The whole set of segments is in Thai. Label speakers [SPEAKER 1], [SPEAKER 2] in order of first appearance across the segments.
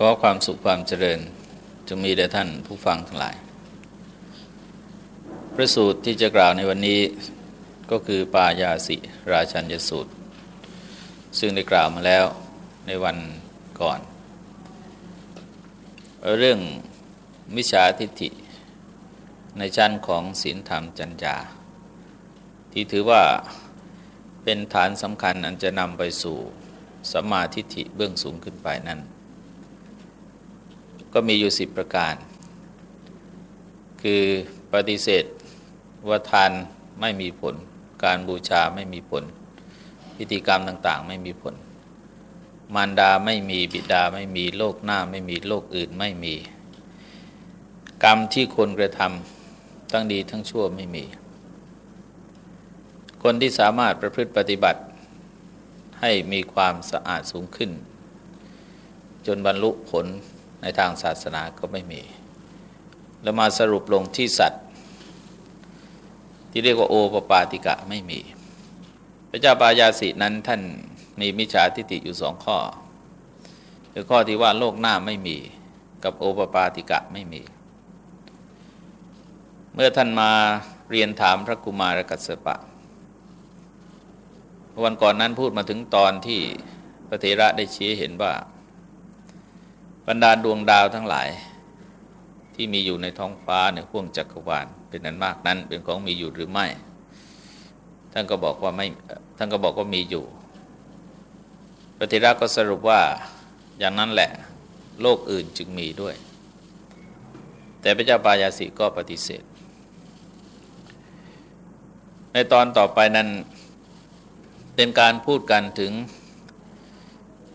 [SPEAKER 1] ขอความสุขความเจริญจงมีแด่ท่านผู้ฟังทั้งหลาย พระสูตรที่จะกล่าวในวันนี้ก็คือปายาสิราชัญยสูตร ซึ่งได้กล่าวมาแล้วในวันก่อน เรื่องมิจฉาทิฏฐิในชั้นของศีลธรรมจัญญาที่ถือว่าเป็นฐานสำคัญอันจะนำไปสู่สัมมาทิฏฐิเบื้องสูงขึ้นไปนั้น ก็มีอยู่สิบประการ คือปฏิเสธว่าทานไม่มีผล การบูชาไม่มีผล พิธีกรรมต่างๆ ไม่มีผล มารดาไม่มีบิดาไม่มีโลกหน้าไม่มีโลกอื่นไม่มี กรรมที่คนกระทำทั้งดีทั้งชั่วไม่มี คนที่สามารถประพฤติปฏิบัติ ให้มีความสะอาดสูงขึ้น จนบรรลุผล ในทางศาสนาก็ไม่มี แล้วมาสรุปลงที่สัตว์ ที่เรียกว่าโอปปาติกะไม่มี พระเจ้าปายาสินั้นท่านมีมิจฉาทิฏฐิอยู่สองข้อคือข้อที่ว่าโลกหน้าไม่มีกับโอปปาติกะไม่มี เมื่อท่านมาเรียนถามพระกุมารกัสสปะ วันก่อนนั้นพูดมาถึงตอนที่พระเถระได้ชี้เห็นว่า บรรดาดวงดาวทั้งหลาย ที่มีอยู่ในท้องฟ้าในห้วงจักรวาลเป็นนั้นมากนั้น เป็นของมีอยู่หรือไม่ ท่านก็บอกว่าไม่ท่านก็บอกว่ามีอยู่พระเถระก็สรุปว่าอย่างนั้นแหละโลกอื่นจึงมีด้วย แต่พระเจ้าปายาสิก็ปฏิเสธ ในตอนต่อไปนั้นเป็นการพูดกันถึง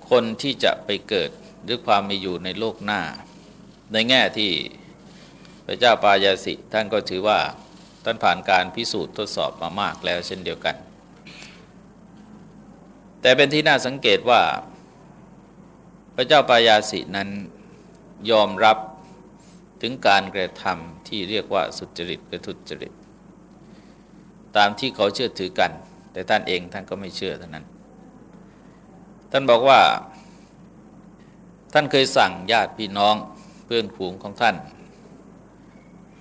[SPEAKER 1] คนที่จะไปเกิด หรือความมีอยู่ในโลกหน้า ในแง่ที่พระเจ้าปายาสิท่านก็ถือว่าท่านผ่านการพิสูจน์ทดสอบมามากแล้วเช่นเดียวกัน แต่เป็นที่น่าสังเกตว่า พระเจ้าปายาสินั้นยอมรับถึงการกระทำที่เรียกว่าสุจริตกระทุจริต ตามที่เขาเชื่อถือกัน แต่ท่านเองท่านก็ไม่เชื่อเท่านั้น ท่านบอกว่า ท่านเคยสั่งญาติพี่น้องเพื่อนฝูงของท่าน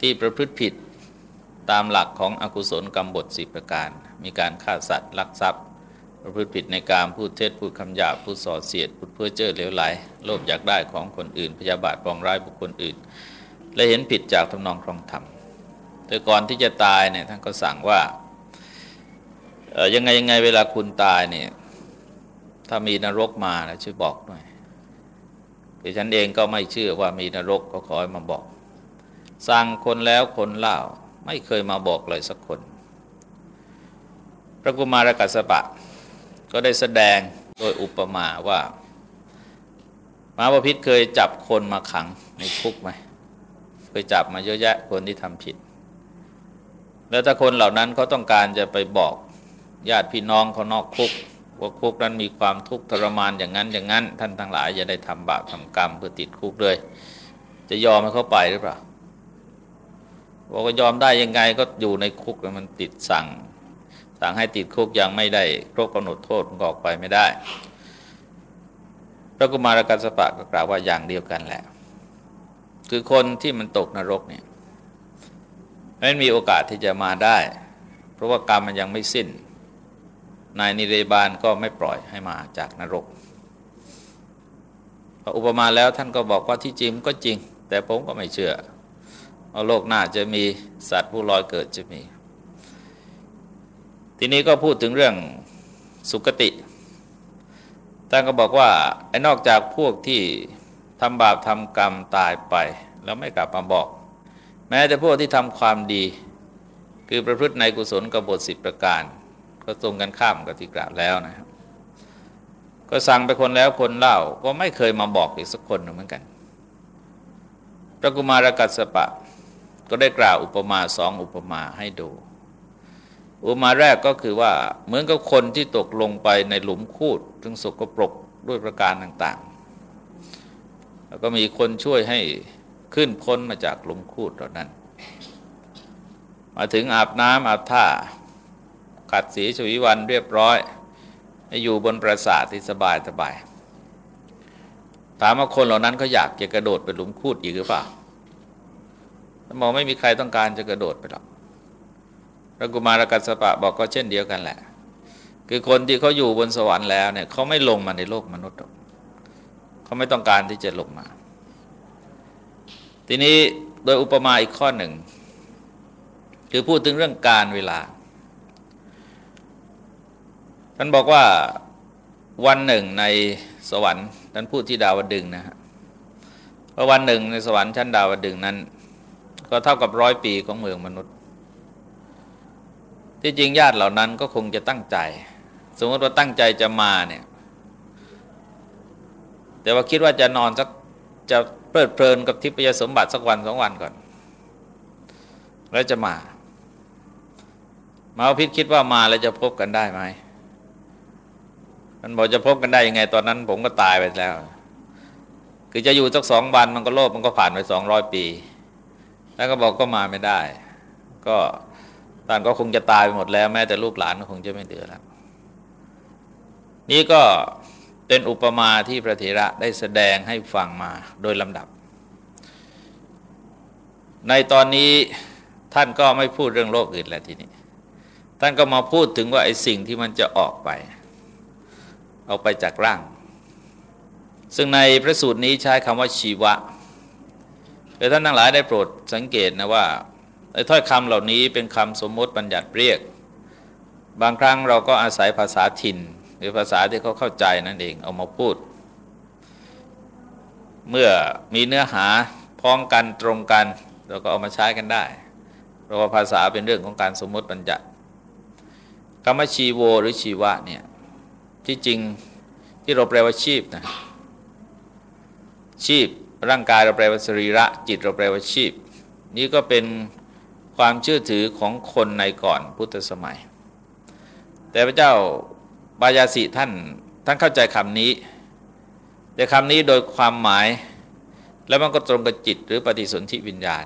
[SPEAKER 1] ที่ประพฤติผิดตามหลักของอกุศลกรรมบทสิประการ มีการฆ่าสัตว์ลักทรัพย์ ประพฤติผิดในการพูดเท็จพูดคำหยาบพูดส่อเสียดพูดเพื่อเจ้อเลวไหลโลภอยากได้ของคนอื่น พยาบาทปองร้ายบุคคลอื่น และเห็นผิดจากทำนองครองธรรมแต่ก่อนที่จะตายเนี่ยท่านก็สั่งว่ายังไงยังไงเวลาคุณตายเนี่ยถ้ามีนรกมานะช่วยบอกหน่อย แต่ฉันเองก็ไม่เชื่อว่ามีนรกก็ขอให้มาบอก สั่งคนแล้วคนเล่าไม่เคยมาบอกเลยสักคน พระกุมารกัสปะ ก็ได้แสดงโดยอุปมาว่ามาบพิษเคยจับคนมาขังในคุกไหมเคยจับมาเยอะแยะคนที่ทำผิด แล้วถ้าคนเหล่านั้นเขาต้องการจะไปบอกญาติพี่น้องเขานอกคุก ว่าคุกนั้นมีความทุกข์ทรมานอย่างนั้นอย่างนั้น ท่านทั้งหลายจะได้ทำบาปทำกรรมเพื่อติดคุกเลย จะยอมให้เขาไปหรือเปล่าบอกว่ายอมได้ยังไงก็อยู่ในคุกมันติดสั่ง สั่งให้ติดคุกยังไม่ได้ครบกำหนดโทษออกไปไม่ได้ พระกุมารกัสปะก็กล่าวว่าอย่างเดียวกันแหละ คือคนที่มันตกนรกเนี่ยไม่มีโอกาสที่จะมาได้ เพราะว่ากรรมมันยังไม่สิ้น นายนิเรบาลก็ไม่ปล่อยให้มาจากนรกพออุปมาแล้วท่านก็บอกว่าที่จริงก็จริง แต่ผมก็ไม่เชื่อว่าโลกหน้าจะมีสัตว์ผู้ลอยเกิดจะมี ทีนี้ก็พูดถึงเรื่องสุคติท่านก็บอกว่าไอ้นอกจากพวกที่ทำบาปทำกรรมตายไป แล้วไม่กลับมาบอก แม้แต่พวกที่ทำความดี คือประพฤติในกุศลกบฏสิบประการ ก็ตรงกันข้ามกับที่กล่าวแล้วนะครับ ก็สั่งไปคนแล้วคนเล่าก็ไม่เคยมาบอกอีกสักคนเหมือนกัน พระกุมารกัสปะ ก็ได้กล่าวอุปมาสองอุปมาให้ดู อุปมาแรกก็คือว่าเหมือนกับคนที่ตกลงไปในหลุมคูดถึงสกปรกด้วยประการต่างๆ แล้วก็มีคนช่วยให้ขึ้นพ้นมาจากหลุมคูดเหล่านั้น มาถึงอาบน้ำอาบท่า ขัดสีชวีวันเรียบร้อยอยู่บนปราสาทที่สบายสบายถามว่าคนเหล่านั้นเขาอยากจะกระโดดไปหลุมคูดอีกหรือเปล่าท่านบอกไม่มีใครต้องการจะกระโดดไปหรอกพระกุมารกัสปะบอกก็เช่นเดียวกันแหละ คือคนที่เขาอยู่บนสวรรค์แล้วเนี่ยเขาไม่ลงมาในโลกมนุษย์เขาไม่ต้องการที่จะลงมา ทีนี้โดยอุปมาอีกข้อหนึ่ง คือพูดถึงเรื่องการเวลา ท่านบอกว่าวันหนึ่งในสวรรค์ท่านพูดที่ดาวดึงนะฮะว่าวันหนึ่งในสวรรค์ชั้นดาวดึงนั้น ก็เท่ากับร้อยปีของเมืองมนุษย์ ที่จริงญาติเหล่านั้นก็คงจะตั้งใจ สมมติว่าตั้งใจจะมาเนี่ยแต่ว่าคิดว่าจะนอนสักจะเพลิดเพลินกับทิพยสมบัติสักวันสองวันก่อน แล้วจะมา มาพิษคิดว่ามาแล้วจะพบกันได้ไหม มันบอกจะพบกันได้ยังไง ตอนนั้น ผมก็ตายไปแล้ว คือจะอยู่สักสองวันมันก็โลภมันก็ผ่านไปสองร้อยปี แล้วก็บอกก็มาไม่ได้ ก็ท่านก็คงจะตายไปหมดแล้ว แม้แต่ลูกหลานก็คงจะไม่เดือแล้วนี่ก็เป็นอุปมาที่พระเถระได้แสดงให้ฟังมาโดยลำดับ ในตอนนี้ท่านก็ไม่พูดเรื่องโลกอื่นแล้วทีนี้ ท่านก็มาพูดถึงว่าไอ้สิ่งที่มันจะออกไป ออกไปจากร่าง ซึ่งในพระสูตรนี้ใช้คำว่าชีวะแต่ท่านทั้งหลายได้โปรดสังเกตนะว่าไอ้ถ้อยคำเหล่านี้เป็นคำสมมติบัญญัติเรียก บางครั้งเราก็อาศัยภาษาถิ่น หรือภาษาที่เขาเข้าใจนั่นเองเอามาพูด เมื่อมีเนื้อหาพ้องกันตรงกัน เราก็เอามาใช้กันได้ เพราะว่าภาษาเป็นเรื่องของการสมมติบัญญัติคำว่าชีโวหรือชีวะเนี่ย ที่จริงที่เราแปลว่าชีพนะชีพร่างกายเราแปลว่าสรีระจิตเราแปลว่าชีพ นี่ก็เป็นความเชื่อถือของคนในก่อนพุทธสมัย แต่พระเจ้าบายาสิท่านท่านเข้าใจคำนี้ แต่คำนี้โดยความหมาย แล้วมันก็ตรงกับจิตหรือปฏิสนธิวิญญาณ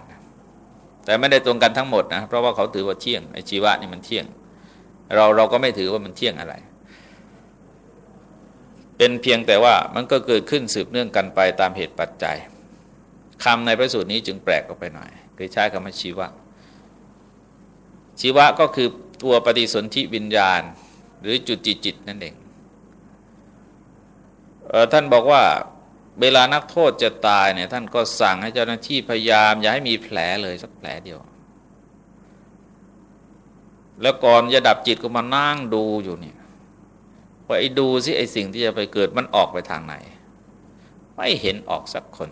[SPEAKER 1] แต่ไม่ได้ตรงกันทั้งหมดนะเพราะว่าเขาถือว่าเที่ยงไอชีวะนี่มันเที่ยง เราเราก็ไม่ถือว่ามันเที่ยงอะไร เป็นเพียงแต่ว่ามันก็เกิดขึ้นสืบเนื่องกันไปตามเหตุปัจจัยคำในพระสูตรนี้จึงแปลกออกไปหน่อยคือใช้คำว่าชีวะ ชีวะก็คือตัวปฏิสนธิวิญญาณ หรือจุดจิตจิตนั่นเองท่านบอกว่าเวลานักโทษจะตายเนี่ยท่านก็สั่งให้เจ้าหน้าที่พยายาม อย่าให้มีแผลเลยสักแผลเดียว แล้วก่อนจะดับจิตก็มานั่งดูอยู่เนี่ย ว่าไอ้ดูสิไอ้สิ่งที่จะไปเกิดมันออกไปทางไหน ไม่เห็นออกสักคน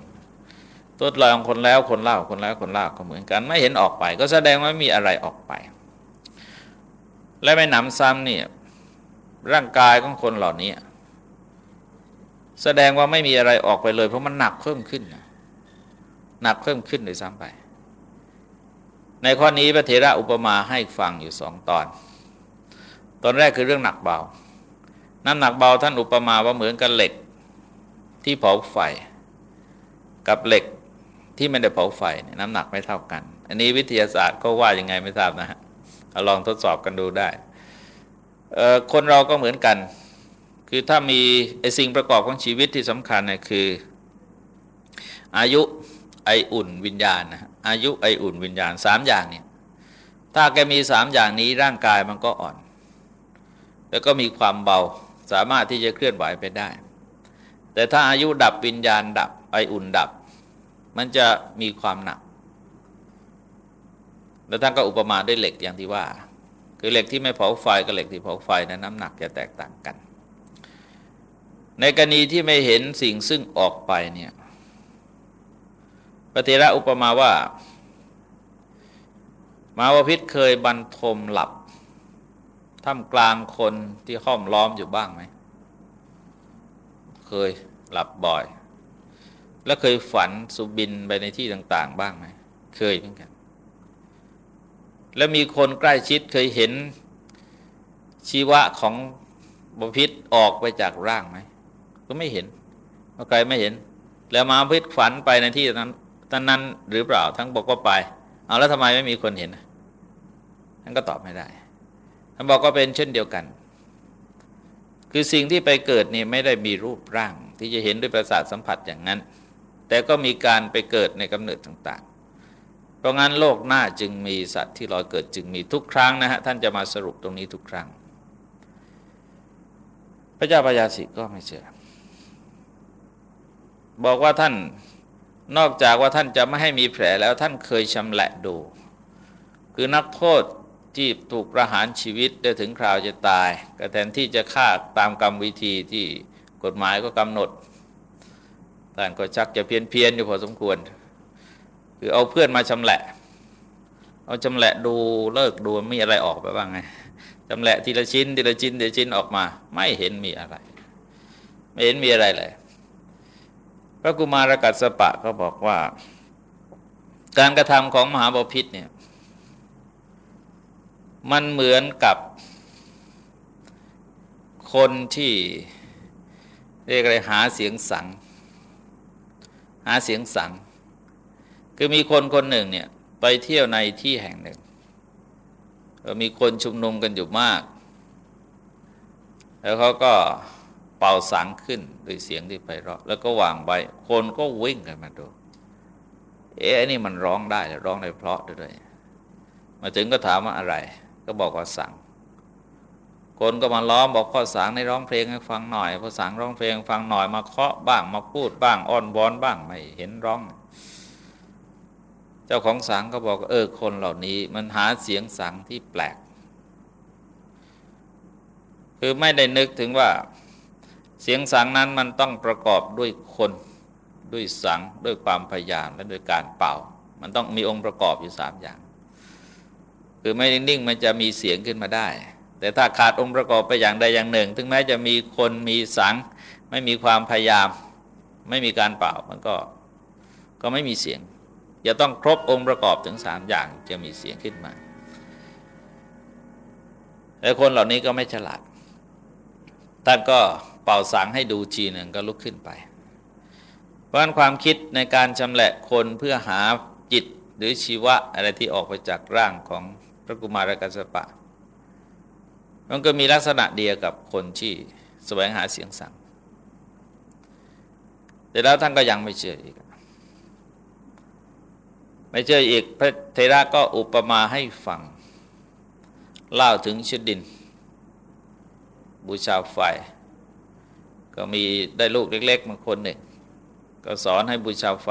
[SPEAKER 1] ทดลองคนแล้วคนเล่าคนแล้วคนเล่าก็เหมือนกัน ไม่เห็นออกไป ก็แสดงว่ามีอะไรออกไป และไม่หนำซ้ำเนี่ยร่างกายของคนเหล่านี้ แสดงว่าไม่มีอะไรออกไปเลย เพราะมันหนักเพิ่มขึ้นหนักเพิ่มขึ้นโดยซ้ำไป ในข้อนี้พระเถระอุปมาให้ฟังอยู่สองตอน ตอนแรกคือเรื่องหนักเบา น้ำหนักเบาท่านอุปมาว่าเหมือนกับเหล็กที่เผาไฟ กับเหล็กที่ไม่ได้เผาไฟน้ำหนักไม่เท่ากัน อันนี้วิทยาศาสตร์ก็ว่ายังไงไม่ทราบนะฮะลองทดสอบกันดูได้ คนเราก็เหมือนกัน คือถ้ามีไอสิ่งประกอบของชีวิตที่สำคัญเนี่ยคือ อายุไออุ่นวิญญาณนะอายุไออุ่นวิญญาณสามอย่างเนี่ยถ้าแกมีสามอย่างนี้ร่างกายมันก็อ่อน แล้วก็มีความเบา สามารถที่จะเคลื่อนไหวไปได้ แต่ถ้าอายุดับวิญญาณดับไออุ่นดับ มันจะมีความหนัก แล้วท่านก็อุปมาด้วยเหล็กอย่างที่ว่า คือเหล็กที่ไม่เผาไฟกับเหล็กที่เผาไฟนั้นน้ำหนักจะแตกต่างกัน ในกรณีที่ไม่เห็นสิ่งซึ่งออกไปเนี่ยปฏิระอุปมาว่า มาวพิษเคยบรรทมหลับ ท่ามกลางคนที่ห้อมล้อมอยู่บ้างไหม เคยหลับบ่อย แล้วเคยฝันสุบินไปในที่ต่าง ๆ บ้างไหม เคยเหมือนกัน แล้วมีคนใกล้ชิดเคยเห็นชีวะของบพิษออกไปจากร่างไหม ก็ไม่เห็นใครไม่เห็น แล้วมาพิษฝันไปในที่นั้นท่านนั้นหรือเปล่าทั้งบอกว่าไป เอาแล้วทำไมไม่มีคนเห็นท่านก็ตอบไม่ได้านบอกว่าเป็นเช่นเดียวกัน คือสิ่งที่ไปเกิดนี่ไม่ได้มีรูปร่าง ที่จะเห็นด้วยประสาทสัมผัสอย่างนั้น แต่ก็มีการไปเกิดในกำเนิดต่างๆ เพราะงั้นโลกหน้าจึงมีสัตว์ที่ลอยเกิดจึงมีทุกครั้งนะฮะท่านจะมาสรุปตรงนี้ทุกครั้ง พระเจ้าปยาสิก็ไม่เชื่อบอกว่าท่านนอกจากว่าท่านจะไม่ให้มีแผลแล้วท่านเคยชำแหละดู คือนักโทษ ที่ถูกประหารชีวิตได้ถึงคราวจะตายก็แทนที่จะฆ่าตามกรรมวิธีที่กฎหมายก็กำหนดท่านก็ชักจะเพี้ยนเพียนอยู่พอสมควร คือเอาเพื่อนมาชำแหละ เอาชำแหละดูเลิกดูมีอะไรออกไปบ้างไงชำแหละทีละชิ้นทีละชิ้นทีละชิ้นออกมา ไม่เห็นมีอะไร ไม่เห็นมีอะไรเลย พระกุมารกัสปะก็บอกว่า การกระทำของมหาบพิษเนี่ย มันเหมือนกับคนที่เรียกอะไรหาเสียงสัง หาเสียงสัง คือมีคนคนหนึ่งเนี่ยไปเที่ยวในที่แห่งหนึ่งมีคนชุมนุมกันอยู่มาก แล้วเขาก็เป่าสังขึ้นด้วยเสียงที่ไพเราะ แล้วก็วางไว้ คนก็วิ่งกันมาดู เอ๊ะนี่มันร้องได้ร้องได้เพราะด้วย มาถึงก็ถามว่าอะไร ก็บอกว่าสั่ง คนก็มาล้อมบอกพ่อสังในร้องเพลงให้ฟังหน่อยพ่อสังร้องเพลงฟังหน่อยมาเคาะบ้างมาพูดบ้างอ้อนวอนบ้างไม่เห็นร้อง เจ้าของสังก็บอกเออคนเหล่านี้มันหาเสียงสังที่แปลก คือไม่ได้นึกถึงว่าเสียงสังนั้นมันต้องประกอบด้วยคนด้วยสังด้วยความพยายามและด้วยการเป่า มันต้องมีองค์ประกอบอยู่สามอย่าง คือไม่นิ่งๆมันจะมีเสียงขึ้นมาได้ แต่ถ้าขาดองค์ประกอบไปอย่างใดอย่างหนึ่ง ถึงแม้จะมีคนมีสัง ไม่มีความพยายาม ไม่มีการเป่ามันก็ก็ไม่มีเสียง จะต้องครบองค์ประกอบถึงสามอย่างจะมีเสียงขึ้นมาแต่คนเหล่านี้ก็ไม่ฉลาด ท่านก็เป่าสังให้ดูจีหนึ่งก็ลุกขึ้นไป เพราะฉะนั้นความคิดในการชำแหละคนเพื่อหาจิตหรือชีวะอะไรที่ออกไปจากร่างของ พระกุมารกัสปะ มันก็มีลักษณะเดียวกับคนที่แสวงหาเสียงสั่งแต่แล้วท่านก็ยังไม่เชื่ออีก ไม่เชื่ออีก พระเทระก็อุปมาให้ฟัง เล่าถึงชดิน บูชาไฟ ก็มีได้ลูกเล็กๆมาคนหนึ่ง ก็สอนให้บูชาไฟ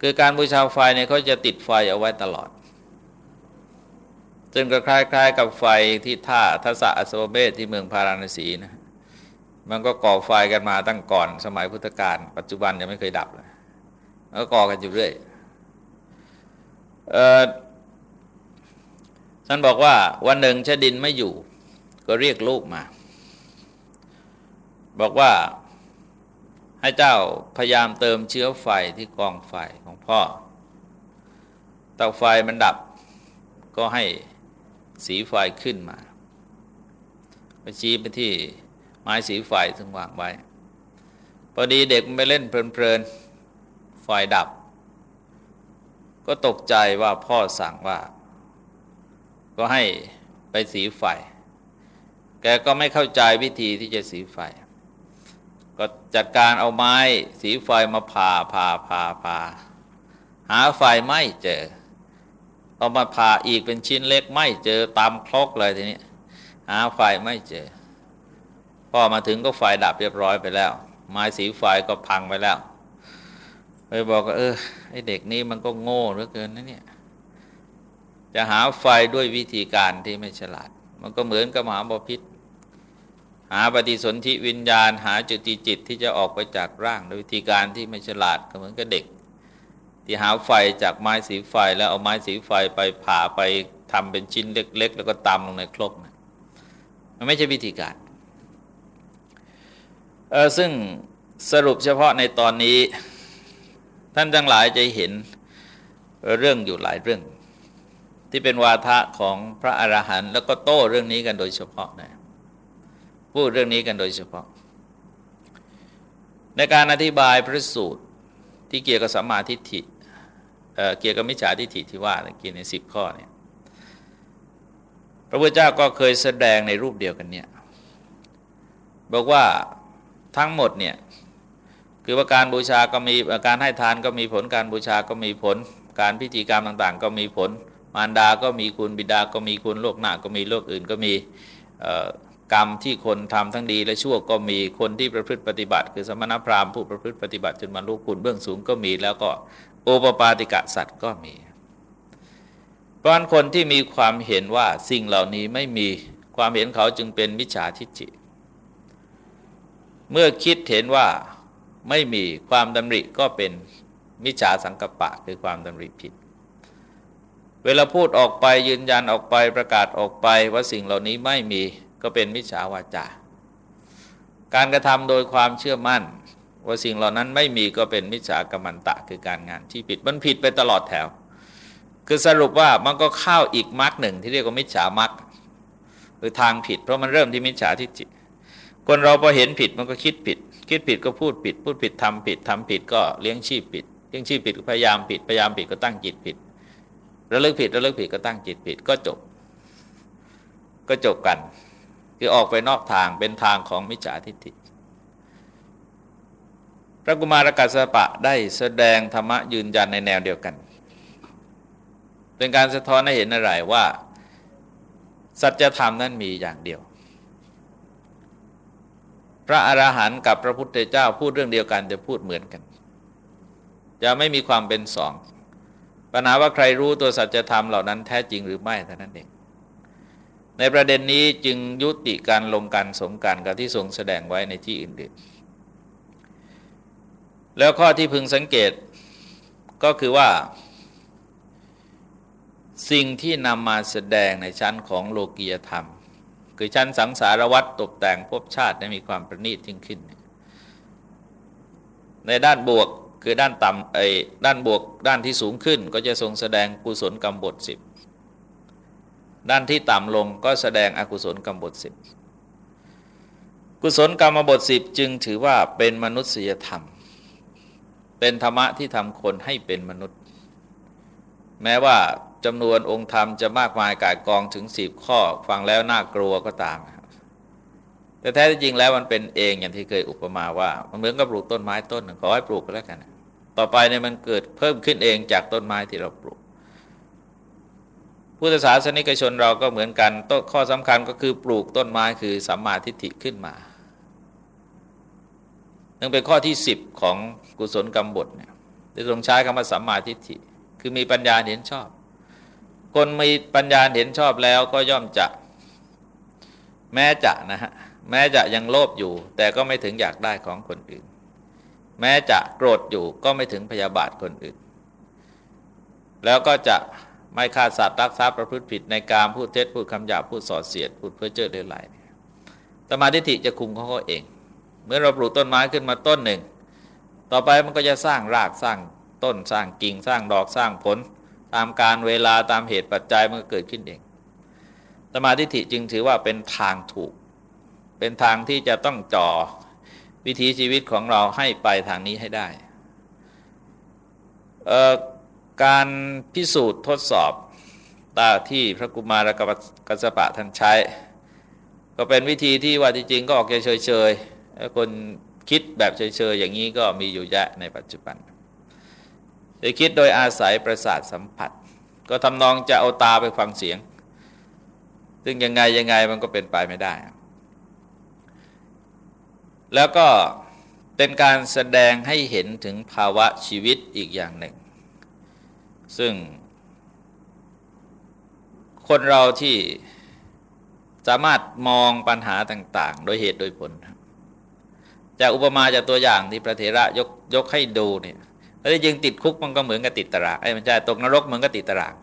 [SPEAKER 1] คือการบูชาไฟเนี่ยเขาจะติดไฟเอาไว้ตลอด ซึ่งก็คล้าย ๆ กับไฟที่ท่าทัศอโศเบศที่เมืองพาราณสีนะ มันก็ก่อไฟกันมาตั้งก่อนสมัยพุทธกาลปัจจุบันยังไม่เคยดับเลยก็ก่อกันอยู่เรื่อยท่านบอกว่าวันหนึ่งชดินไม่อยู่ ก็เรียกลูกมา บอกว่าให้เจ้าพยายามเติมเชื้อไฟที่กองไฟของพ่อเตาไฟมันดับก็ให้ สีไฟขึ้นมาไปชี้ไปที่ไม้สีไฟซึ่งวางไว้ พอดีเด็กมันไปเล่นเพลินๆไฟดับ ก็ตกใจว่าพ่อสั่งว่า ก็ให้ไปสีไฟ แกก็ไม่เข้าใจวิธีที่จะสีไฟ ก็จัดการเอาไม้สีไฟมาผ่าผ่าผ่าผ่าหาไฟไม่เจอ เอามาผ่าอีกเป็นชิ้นเล็กไม่เจอตามคลอกเลยทีนี้หาไฟไม่เจอ พอมาถึงก็ไฟดับเรียบร้อยไปแล้ว ไม้สีไฟก็พังไปแล้วไปบอกว่าเออไอเด็กนี้มันก็โง่เหลือเกินนะเนี่ยจะหาไฟด้วยวิธีการที่ไม่ฉลาด มันก็เหมือนกับหาบพิษหาปฏิสนธิวิญญาณ หาจุติจิตที่จะออกไปจากร่าง โดยวิธีการที่ไม่ฉลาดก็เหมือนกับเด็ก ที่หาไฟจากไม้สีไฟแล้วเอาไม้สีไฟไปผ่าไปทำเป็นชิ้นเล็ก ๆ แล้วก็ตำลงในครกนะมันไม่ใช่วิธีการเออซึ่งสรุปเฉพาะในตอนนี้ ท่านทั้งหลายจะเห็นเรื่องอยู่หลายเรื่อง ที่เป็นวาทะของพระอรหันต์แล้วก็โต้เรื่องนี้กันโดยเฉพาะนะพูดเรื่องนี้กันโดยเฉพาะ ในการอธิบายพระสูตร ที่เกี่ยวกับสัมมาทิฏฐิเกี่ยวกับมิจฉาทิฏฐิที่ว่าเกี่ยวในสิบข้อเนี่ยพระพุทธเจ้าก็เคยแสดงในรูปเดียวกันเนี่ยบอกว่าทั้งหมดเนี่ยคือว่าการบูชาก็มีการให้ทานก็มีผลการบูชาก็มีผล การพิธีกรรมต่างๆ ก็มีผล มารดาก็มีคุณบิดาก็มีคุณโลกหน้าก็มีโลกอื่นก็มี กรรมที่คนทำทั้งดีและชั่วก็มีคนที่ประพฤติปฏิบัติ คือสมณพราหมณ์ผู้ประพฤติปฏิบัติจนบรรลุคุณเบื้องสูงก็มี แล้วก็โอปปาติกะสัตว์ก็มี เพราะคนที่มีความเห็นว่าสิ่งเหล่านี้ไม่มีความเห็นเขาจึงเป็นมิจฉาทิฏฐิเมื่อคิดเห็นว่าไม่มีความดำริก็เป็นมิจฉาสังกปะคือความดำริผิด เวลาพูดออกไปยืนยันออกไปประกาศออกไปว่าสิ่งเหล่านี้ไม่มี ก็เป็นมิจฉาวาจาการกระทำโดยความเชื่อมั่น ว่าสิ่งเหล่านั้นไม่มีก็เป็นมิจฉากรรมันตะคือการงานที่ผิดมันผิดไปตลอดแถว คือสรุปว่ามันก็เข้าอีกมรรคหนึ่งที่เรียกว่ามิจฉามรรคหรือทางผิด เพราะมันเริ่มที่มิจฉาทิฏฐิคนเราพอเห็นผิดมันก็คิดผิด คิดผิดก็พูดผิด พูดผิดทำผิดทำผิดก็เลี้ยงชีพผิดเลี้ยงชีพผิดก็พยายามผิดพยายามผิดก็ตั้งจิตผิดระลึกผิดระลึกผิดก็ตั้งจิตผิดก็จบ ก็จบกัน คือออกไปนอกทางเป็นทางของมิจฉาทิฏฐิ พระกุมารกัสปะได้แสดงธรรมะยืนยันในแนวเดียวกัน เป็นการสะท้อนให้เห็นอะไรว่า สัจธรรมนั้นมีอย่างเดียว พระอรหันต์กับพระพุทธเจ้าพูดเรื่องเดียวกันจะพูดเหมือนกัน จะไม่มีความเป็นสองปัญหาว่าใครรู้ตัวสัจธรรมเหล่านั้นแท้จริงหรือไม่เท่านั้นเอง ในประเด็นนี้จึงยุติการลงการสมการกับที่ทรงแสดงไว้ในที่อื่นๆ แล้วข้อที่พึงสังเกตก็คือว่า สิ่งที่นำมาแสดงในชั้นของโลกียธรรม คือชั้นสังสารวัตรตกแต่งภพชาติได้มีความประณีตยิ่งขึ้น ในด้านบวกคือด้านต่ำไอ้ด้านบวกด้านที่สูงขึ้น ก็จะทรงแสดงกุศลกรรมบทสิบ ด้านที่ต่ำลงก็แสดงอกุศลกรรมบทสิบกุศลกรรมบทสิบจึงถือว่าเป็นมนุษยธรรม เป็นธรรมะที่ทำคนให้เป็นมนุษย์ แม้ว่าจำนวนองค์ธรรมจะมากมายกายกองถึงสิบข้อฟังแล้วน่ากลัวก็ตาม แต่แท้จริงแล้วมันเป็นเองอย่างที่เคยอุปมาว่ามันเหมือนกับปลูกต้นไม้ต้นหนึ่งขอให้ปลูกก็แล้วกัน ต่อไปเนี่ยมันเกิดเพิ่มขึ้นเองจากต้นไม้ที่เราปลูก พุทธศาสนิกชนเราก็เหมือนกันต้นข้อสำคัญก็คือปลูกต้นไม้คือสัมมาทิฏฐิขึ้นมานั่นเป็นข้อที่สิบของกุศลกรรมบทเนี่ยที่ทรงใช้คำว่าสัมมาทิฏฐิ คือมีปัญญาเห็นชอบ คนมีปัญญาเห็นชอบแล้วก็ย่อมจะ แม้จะนะฮะแม้จะยังโลภอยู่ แต่ก็ไม่ถึงอยากได้ของคนอื่น แม้จะโกรธอยู่ก็ไม่ถึงพยาบาทคนอื่น แล้วก็จะ ไม่ฆ่าสัตว์รักทรัพย์ประพฤติผิดในการพูดเท็จพูดคำหยาบพูดส่อเสียดพูดเพ้อเจ้อเลื่อไหลสมาธิจะคุมเขาเอง เมื่อเราปลูกต้นไม้ขึ้นมาต้นหนึ่ง ต่อไปมันก็จะสร้างรากสร้างต้นสร้างกิ่งสร้างดอกสร้างผล ตามการเวลาตามเหตุปัจจัยมันก็เกิดขึ้นเองสมาธิจึงถือว่าเป็นทางถูก เป็นทางที่จะต้องจ่อวิถีชีวิตของเราให้ไปทางนี้ให้ได้ การพิสูจน์ทดสอบตาที่พระกุมารกัสปะท่านใช้ ก็เป็นวิธีที่ว่าจริงๆก็ออกเฉยๆคนคิดแบบเฉยๆอย่างนี้ก็มีอยู่แยะในปัจจุบันจะคิดโดยอาศัยประสาทสัมผัส ก็ทำนองจะเอาตาไปฟังเสียง ซึ่งยังไงยังไงมันก็เป็นไปไม่ได้ แล้วก็เป็นการแสดงให้เห็นถึงภาวะชีวิตอีกอย่างหนึ่ง ซึ่ง คนเราที่สามารถมองปัญหาต่าง ๆ โดยเหตุโดยผล จากอุปมาจากตัวอย่างที่พระเถระยกยกให้ดูเนี่ยแล้วยิงติดคุกมันก็เหมือนกับติดตารางไอ้มันจะตกนรกเหมือนกับติดตาราง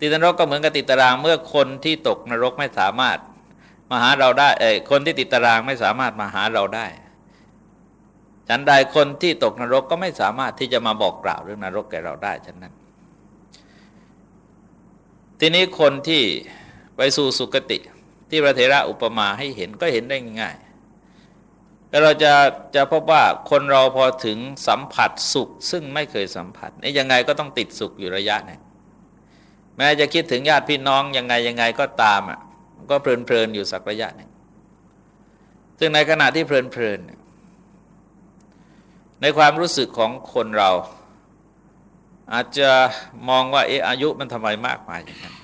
[SPEAKER 1] ติดนรกก็เหมือนกับติดตาราง เมื่อคนที่ตกนรกไม่สามารถมาหาเราได้เอ้คนที่ติดตารางไม่สามารถมาหาเราได้ ฉันใดคนที่ตกนรกก็ไม่สามารถที่จะมาบอกกล่าวเรื่องนรกแก่เราได้ฉะนั้น ทีนี้คนที่ไปสู่สุคติ ที่พระเถระอุปมาให้เห็นก็เห็นได้ง่ายแล้วเราจะจะพบว่าคนเราพอถึงสัมผัสสุข ซึ่งไม่เคยสัมผัสนี่ยังไงก็ต้องติดสุขอยู่ระยะหนึ่งแม้จะคิดถึงญาติพี่น้องยังไงยังไงก็ตามอะก็เพลินเพลินอยู่สักระยะหนึ่งซึ่งในขณะที่เพลินๆ ในความรู้สึกของคนเรา อาจจะมองว่าเอออายุมันทำไมมากมายอย่างนั้น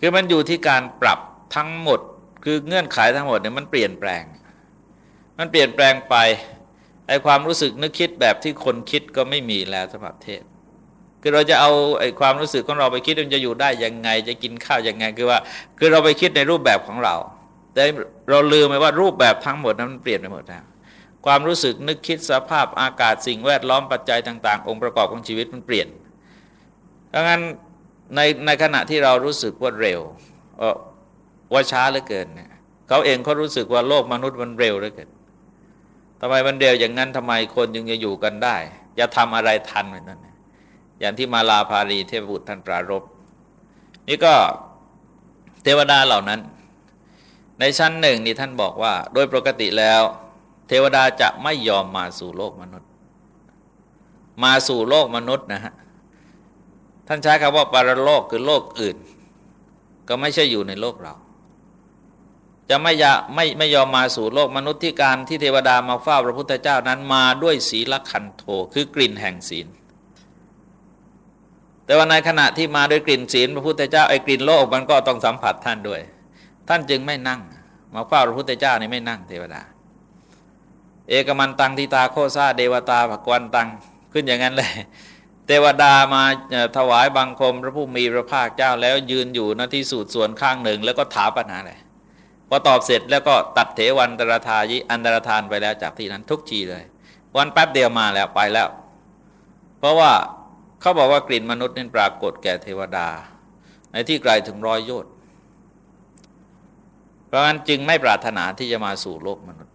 [SPEAKER 1] คือมันอยู่ที่การปรับทั้งหมด คือเงื่อนไขทั้งหมดเนี่ยมันเปลี่ยนแปลง มันเปลี่ยนแปลงไปไอความรู้สึกนึกคิดแบบที่คนคิดก็ไม่มีแล้วสำหรับเทพคือเราจะเอาไอ้ความรู้สึกของเราไปคิดมันจะอยู่ได้ยังไง จะกินข้าวยังไงคือว่า คือเราไปคิดในรูปแบบของเรา แต่เราลืมไปว่ารูปแบบทั้งหมดนั้นมันเปลี่ยนไปหมดแล้ว ความรู้สึกนึกคิดสภาพอากาศสิ่งแวดล้อมปัจจัยต่าง ๆ องค์ประกอบของชีวิตมันเปลี่ยนดังนั้นในในขณะที่เรารู้สึกว่าเร็วว่าช้าเหลือเกินเนี่ยเขาเองเขารู้สึกว่าโลกมนุษย์มันเร็วเหลือเกินทำไมมันเร็วอย่างนั้นทำไมคนยังจะอยู่กันได้ จะทำอะไรทันเหมือนนั้นอย่างที่มาลาภารีเทพบุตรท่านปรารบนี่ก็เทวดาเหล่านั้น ในชั้นหนึ่งนี่ท่านบอกว่า โดยปกติแล้ว ทวดาจะไม่ยอมมาสู่โลกมนุษย์ มาสู่โลกมนุษย์นะฮะท่านใช้คำว่าปรโลกคือโลกอื่น ก็ไม่ใช่อยู่ในโลกเรา จะไม่ยไม่ไม่ยอมมาสู่โลกมนุษย์ที่การที่เทวดามาเฝ้าพระพุทธเจ้านั้นมาด้วยศีลคันโทคือกลิ่นแห่งศีล แต่ว่าในขณะที่มาด้วยกลิ่นศีลพระพุทธเจ้าไอ้กลิ่นโลกมันก็ต้องสัมผัสท่านด้วย ท่านจึงไม่นั่ง มาเฝ้าพระพุทธเจ้านี่ไม่นั่งเทวดา เอกมันตังทิตาโคซาเดวตาภกวันตังขึ้นอย่างนั้นเลยเทวดามาถวายบังคมพระผู้มีพระภาคเจ้าแล้วยืนอยู่หน้าที่สูตรส่วนข้างหนึ่ง แล้วก็ถามปัญหาเลยพอตอบเสร็จแล้วก็ตัดเถวันตรธายิอันตรธานไปแล้วจากที่นั้นทุกทีเลย วันแป๊บเดียวมาแล้วไปแล้ว เพราะว่าเขาบอกว่ากลิ่นมนุษย์นี่ปรากฏแก่เทวดา ในที่ไกลถึงร้อยโยชน์เพราะงั้นจึงไม่ปรารถนาที่จะมาสู่โลกมนุษย์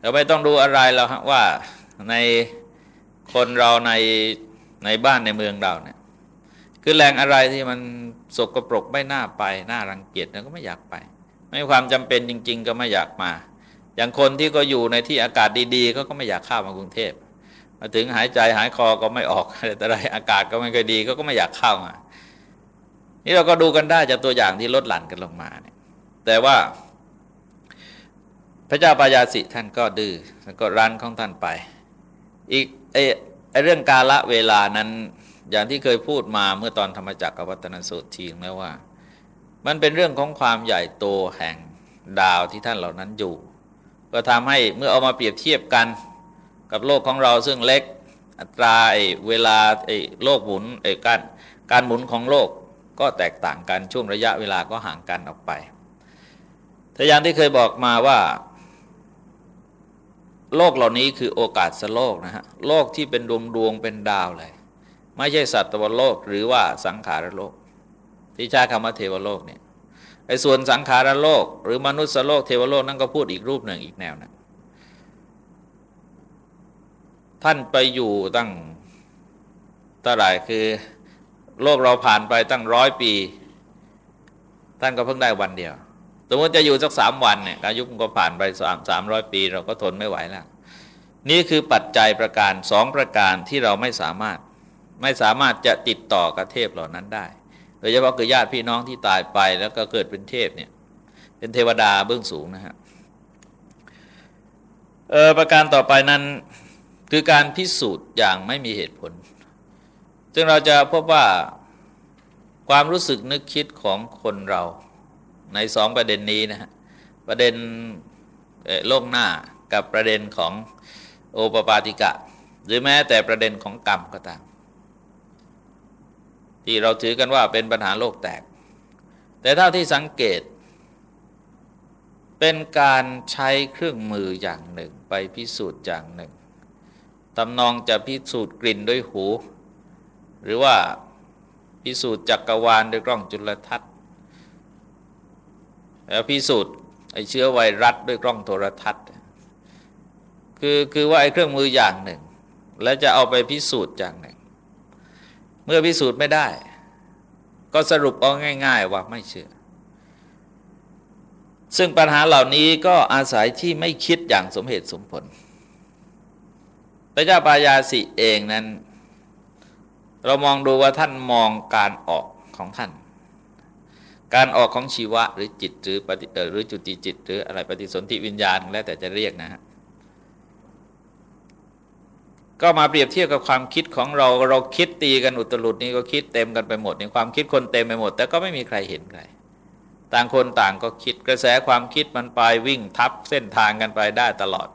[SPEAKER 1] เราไม่ต้องดูอะไรแล้วว่าในคนเราในในบ้านในเมืองเราเนี่ย คือแหล่งอะไรที่มันสกปรกไม่น่าไปน่ารังเกียจเราก็ไม่อยากไป ไม่ความจำเป็นจริง ๆ ก็ไม่อยากมา อย่างคนที่ก็อยู่ในที่อากาศดีๆเขาก็ไม่อยากข้ามากรุงเทพมาถึงหายใจหายคอก็ไม่ออกแต่ไรอากาศก็ไม่ค่อยดีก็ก็ไม่อยากเข้ามา นี่เราก็ดูกันได้จากตัวอย่างที่ลดหลั่นกันลงมาเนี่ยแต่ว่า พระเจ้าปายาสิท่านก็ดื้อท่านก็รันของท่านไป อีกไอ้ไอเรื่องกาละเวลานั้นอย่างที่เคยพูดมาเมื่อตอนธรรมจักรกับวัตนสูตรทีงแล้วว่า มันเป็นเรื่องของความใหญ่โตแห่งดาวที่ท่านเหล่านั้นอยู่ ก็ทำให้เมื่อเอามาเปรียบเทียบกันกับโลกของเราซึ่งเล็กอัตราเวลาโลกหมุนการการหมุนของโลกก็แตกต่างกันช่วงระยะเวลาก็ห่างกันออกไปแต่อย่างที่เคยบอกมาว่า โลกเหล่านี้คือโอกาสสโลกนะฮะโลกที่เป็นดวงดวงเป็นดาวเลย ไม่ใช่สัตวโลกหรือว่าสังขารโลก ที่ใช้คำว่าเทวโลกเนี่ยไอ้ส่วนสังขารโลก หรือมนุษย์โลกเทวโลกนั่นก็พูดอีกรูปหนึ่งอีกแนวนะท่านไปอยู่ตั้งเท่าไหร่คือ โลกเราผ่านไปตั้งร้อยปี ท่านก็เพิ่งได้วันเดียว สมมติจะอยู่สักสามวันเนี่ยอายุก็ผ่านไปสามสามร้อยปี เราก็ทนไม่ไหวแล้ว นี่คือปัจจัยประการสองประการที่เราไม่สามารถไม่สามารถจะติดต่อกับเทพเหล่านั้นได้ โดยเฉพาะคือญาติพี่น้องที่ตายไปแล้วก็เกิดเป็นเทพเนี่ย เป็นเทวดาเบื้องสูงนะฮะประการต่อไปนั้นคือการพิสูจน์อย่างไม่มีเหตุผล ซึ่งเราจะพบว่าความรู้สึกนึกคิดของคนเรา ในสองประเด็นนี้นะฮะประเด็นโลกหน้ากับประเด็นของโอปปาติกะ หรือแม้แต่ประเด็นของกรรมก็ตาม ที่เราถือกันว่าเป็นปัญหาโลกแตก แต่เท่าที่สังเกต เป็นการใช้เครื่องมืออย่างหนึ่งไปพิสูจน์อย่างหนึ่งตำนองจะพิสูจน์กลิ่นด้วยหู หรือว่าพิสูจน์จักรวาลด้วยกล้องจุลทรรศน์ แล้วพิสูจน์ไอเชื้อไวรัสด้วยกล้องโทรทัศน์ คือคือว่าไอเครื่องมืออย่างหนึ่ง แล้วจะเอาไปพิสูจน์อย่างหนึ่ง เมื่อพิสูจน์ไม่ได้ ก็สรุปเอาง่าย ๆ ว่าไม่เชื่อ ซึ่งปัญหาเหล่านี้ก็อาศัยที่ไม่คิดอย่างสมเหตุสมผล พระเจ้าปายาสิเองนั้น เรามองดูว่าท่านมองการออกของท่าน การออกของชีวะหรือจิตหรือปฏิหรือจุติจิต หรืออะไรปฏิสนธิวิญญาณแล้วแต่จะเรียกนะฮะก็มาเปรียบเทียบกับความคิดของเราเราคิดตีกันอุตลุดนี่ก็คิดเต็มกันไปหมดในความคิดคนเต็มไปหมด แต่ก็ไม่มีใครเห็นใครต่างคนต่างก็คิดกระแสความคิดมันไปวิ่งทับเส้นทางกันไปได้ตลอด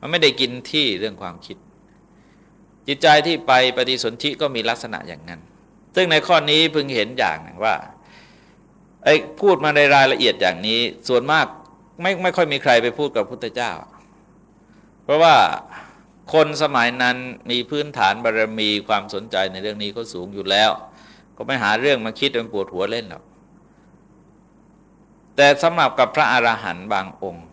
[SPEAKER 1] มันไม่ได้กินที่เรื่องความคิด จิตใจที่ไปปฏิสนธิก็มีลักษณะอย่างนั้น ซึ่งในข้อนี้พึงเห็นอย่างหนึ่งว่า ไอ้พูดมาในรายละเอียดอย่างนี้ ส่วนมากไม่ไม่ค่อยมีใครไปพูดกับพุทธเจ้า เพราะว่าคนสมัยนั้นมีพื้นฐานบารรมีความสนใจในเรื่องนี้ก็สูงอยู่แล้ว ก็ไม่หาเรื่องมาคิดเป็นปวดหัวเล่นหรอกแต่สำหรับกับพระอรหันต์บางองค์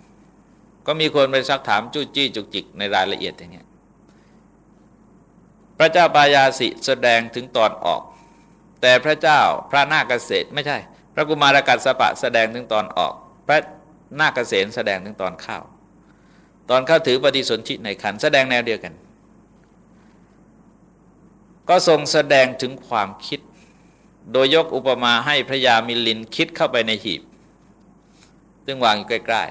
[SPEAKER 1] ก็มีคนไปซักถามจู้จี้จุกจิกในรายละเอียดอย่างนี้พระเจ้าปายาสิแสดงถึงตอนออก แต่พระเจ้าพระนาคเกษตรไม่ใช่ พระกุมารกัสปะแสดงถึงตอนออก พระนาคเกษตรแสดงถึงตอนเข้า ตอนเข้าถือปฏิสนธิในขันแสดงแนวเดียวกัน ก็ทรงแสดงถึงความคิด โดยยกอุปมาให้พระยามิลินคิดเข้าไปในหีบ ซึ่งวางอยู่ใกล้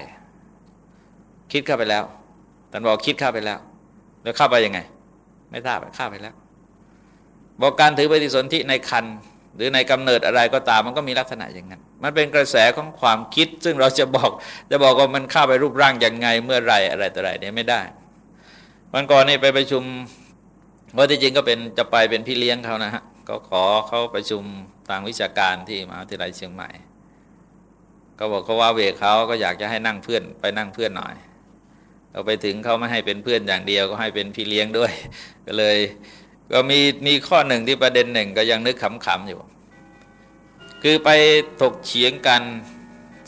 [SPEAKER 1] ๆ คิดเข้าไปแล้วท่านบอกคิดเข้าไปแล้ว แล้วเข้าไปยังไง ไม่ทราบเข้าไปแล้ว บอกการถือปฏิสนธิในคัน หรือในกำเนิดอะไรก็ตามมันก็มีลักษณะอย่างนั้น มันเป็นกระแสของความคิด ซึ่งเราจะบอกจะบอกว่ามันเข้าไปรูปร่างยังไงเมื่อไรอะไรต่ออะไรเนี่ยไม่ได้ วันก่อนนี่ไปประชุมว่าที่จริงก็เป็นจะไปเป็นพี่เลี้ยงเขานะฮะก็ขอเขาประชุมทางวิชาการที่มหาวิทยาลัยเชียงใหม่ ก็บอกเขาว่าเวกเขาก็อยากจะให้นั่งเพื่อนไปนั่งเพื่อนหน่อยเราไปถึงเขาไม่ให้เป็นเพื่อนอย่างเดียวก็ให้เป็นพี่เลี้ยงด้วย ก็เลย ก็มีมีข้อหนึ่งที่ประเด็นหนึ่งก็ยังนึกขำๆอยู่ คือไปถกเฉียงกัน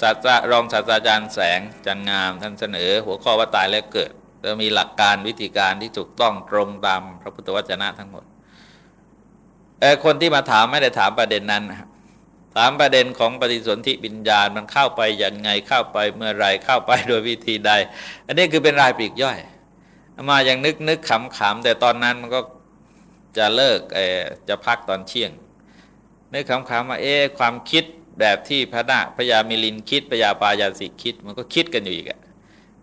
[SPEAKER 1] ศาสตรารองศาสตราจารย์แสงจันงามท่านเสนอ หัวข้อว่าตายแล้วเกิดแล้วมีหลักการวิธีการที่ถูกต้องตรงตามพระพุทธวจนะทั้งหมดแต่คนที่มาถามไม่ได้ถามประเด็นนั้นนะครับถามประเด็นของปฏิสนธิบิญญาณมันเข้าไปยังไงเข้าไปเมื่อไรเข้าไปโดยวิธีใด อันนี้คือเป็นรายปลีกย่อย มาอย่างนึกนึกขำๆแต่ตอนนั้นมันก็ จะเลิกจะพักตอนเที่ยงนึกคำๆว่าเอ๊ความคิดแบบที่พระนาพระยามิลินคิดพระยาปายาสิคิด มันก็คิดกันอยู่อีกอะ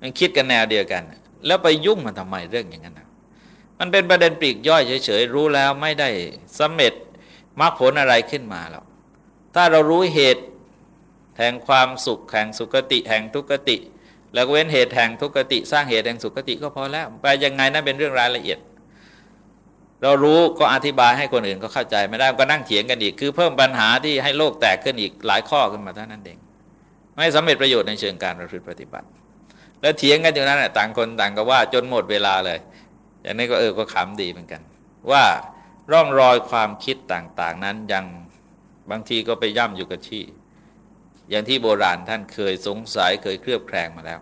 [SPEAKER 1] มันคิดกันแนวเดียวกัน แล้วไปยุ่งมันทำไมเรื่องอย่างนั้นนะมันเป็นประเด็นปลีกย่อยเฉยๆรู้แล้วไม่ได้สำเร็จมรรคผลอะไรขึ้นมาหรอกถ้าเรารู้เหตุแห่งความสุขแห่งสุขติแห่งทุกติ แล้วเว้นเหตุแห่งทุกติ สร้างเหตุแห่งสุขติก็พอแล้ว ไปยังไงนั่นเป็นเรื่องรายละเอียด เรารู้ก็อธิบายให้คนอื่นก็เข้าใจไม่ได้ก็นั่งเถียงกันอีก คือเพิ่มปัญหาที่ให้โลกแตกขึ้นอีกหลายข้อขึ้นมาเท่านั้นเองไม่สำเร็จประโยชน์ในเชิงการประพฤติปฏิบัติ แล้วเถียงกันอยู่นั้นต่างคนต่างก็ว่าจนหมดเวลาเลย อย่างนี้ก็เออก็ขำดีเหมือนกัน ว่าร่องรอยความคิดต่างๆ นั้นยังบางทีก็ไปย่ำอยู่กับที่ อย่างที่โบราณท่านเคยสงสัยเคยเครือบแคลงมาแล้ว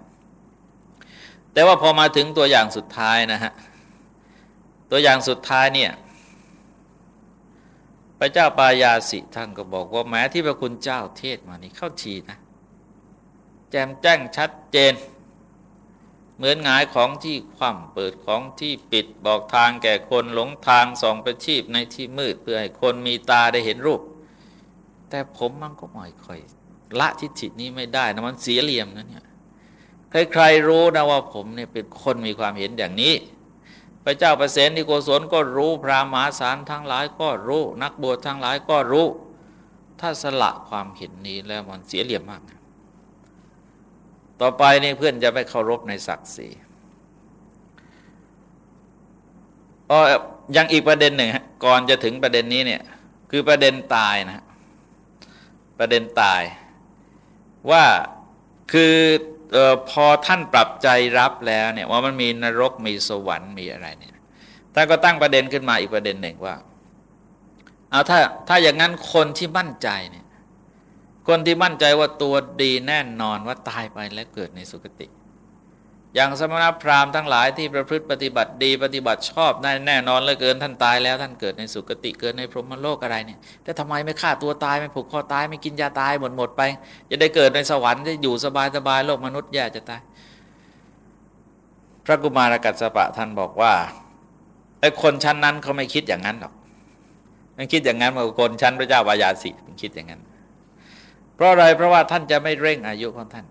[SPEAKER 1] แต่ว่าพอมาถึงตัวอย่างสุดท้ายนะฮะ ตัวอย่างสุดท้ายเนี่ยพระเจ้าปายาสิท่านก็บอกว่าแม้ที่พระคุณเจ้าเทศมานี่เข้าทีนะ แจมแจ้งชัดเจน เหมือนงายของที่คว่ำเปิดของที่ปิดบอกทางแก่คนหลงทางส่องประชีพในที่มืดเพื่อให้คนมีตาได้เห็นรูป แต่ผมมันก็ไม่ค่อย ละทิฏฐินี้ไม่ได้นะมันเสียเหลี่ยมนะเนี่ยใครๆรู้นะว่าผมเนี่ยเป็นคนมีความเห็นอย่างนี้ พระเจ้าประเสนิโกศลก็รู้ พระมหาศาลทั้งหลายก็รู้ นักบวชทั้งหลายก็รู้ ถ้าสละความเห็นนี้แล้วมันเสียเหลี่ยมมาก ต่อไปนี่เพื่อนจะไม่เคารพในศักดิ์ศรีอ๋อยังอีกประเด็นหนึ่งก่อนจะถึงประเด็นนี้เนี่ยคือประเด็นตายนะประเด็นตายว่าคือ ออพอท่านปรับใจรับแล้วเนี่ยว่ามันมีนรกมีสวรรค์มีอะไรเนี่ยท่านก็ตั้งประเด็นขึ้นมาอีกประเด็นหนึ่งว่าเอาถ้าถ้าอย่างนั้นคนที่มั่นใจเนี่ยคนที่มั่นใจว่าตัวดีแน่นอนว่าตายไปแล้วเกิดในสุคติ อย่างสมณพราหมณ์ทั้งหลายที่ประพฤติปฏิบัติดีปฏิบัติชอบได้แน่นอนเหลือเกินท่านตายแล้ว ท่านเกิดในสุคติเกิดในพรหมโลกอะไรเนี่ยแต่ทำไมไม่ฆ่าตัวตายไม่ผูกคอตายไม่กินยาตายหมดหมดไป จะได้เกิดในสวรรค์จะอยู่สบายสบายโลกมนุษย์แย่จะตาย พระกุมารกัสปะท่านบอกว่าไอ้คนชั้นนั้นเขาไม่คิดอย่างนั้นหรอกมันคิดอย่างนั้นมาคนชั้นพระเจ้าวายาสิมันคิดอย่างนั้น เพราะอะไรเพราะว่าท่านจะไม่เร่งอายุของท่าน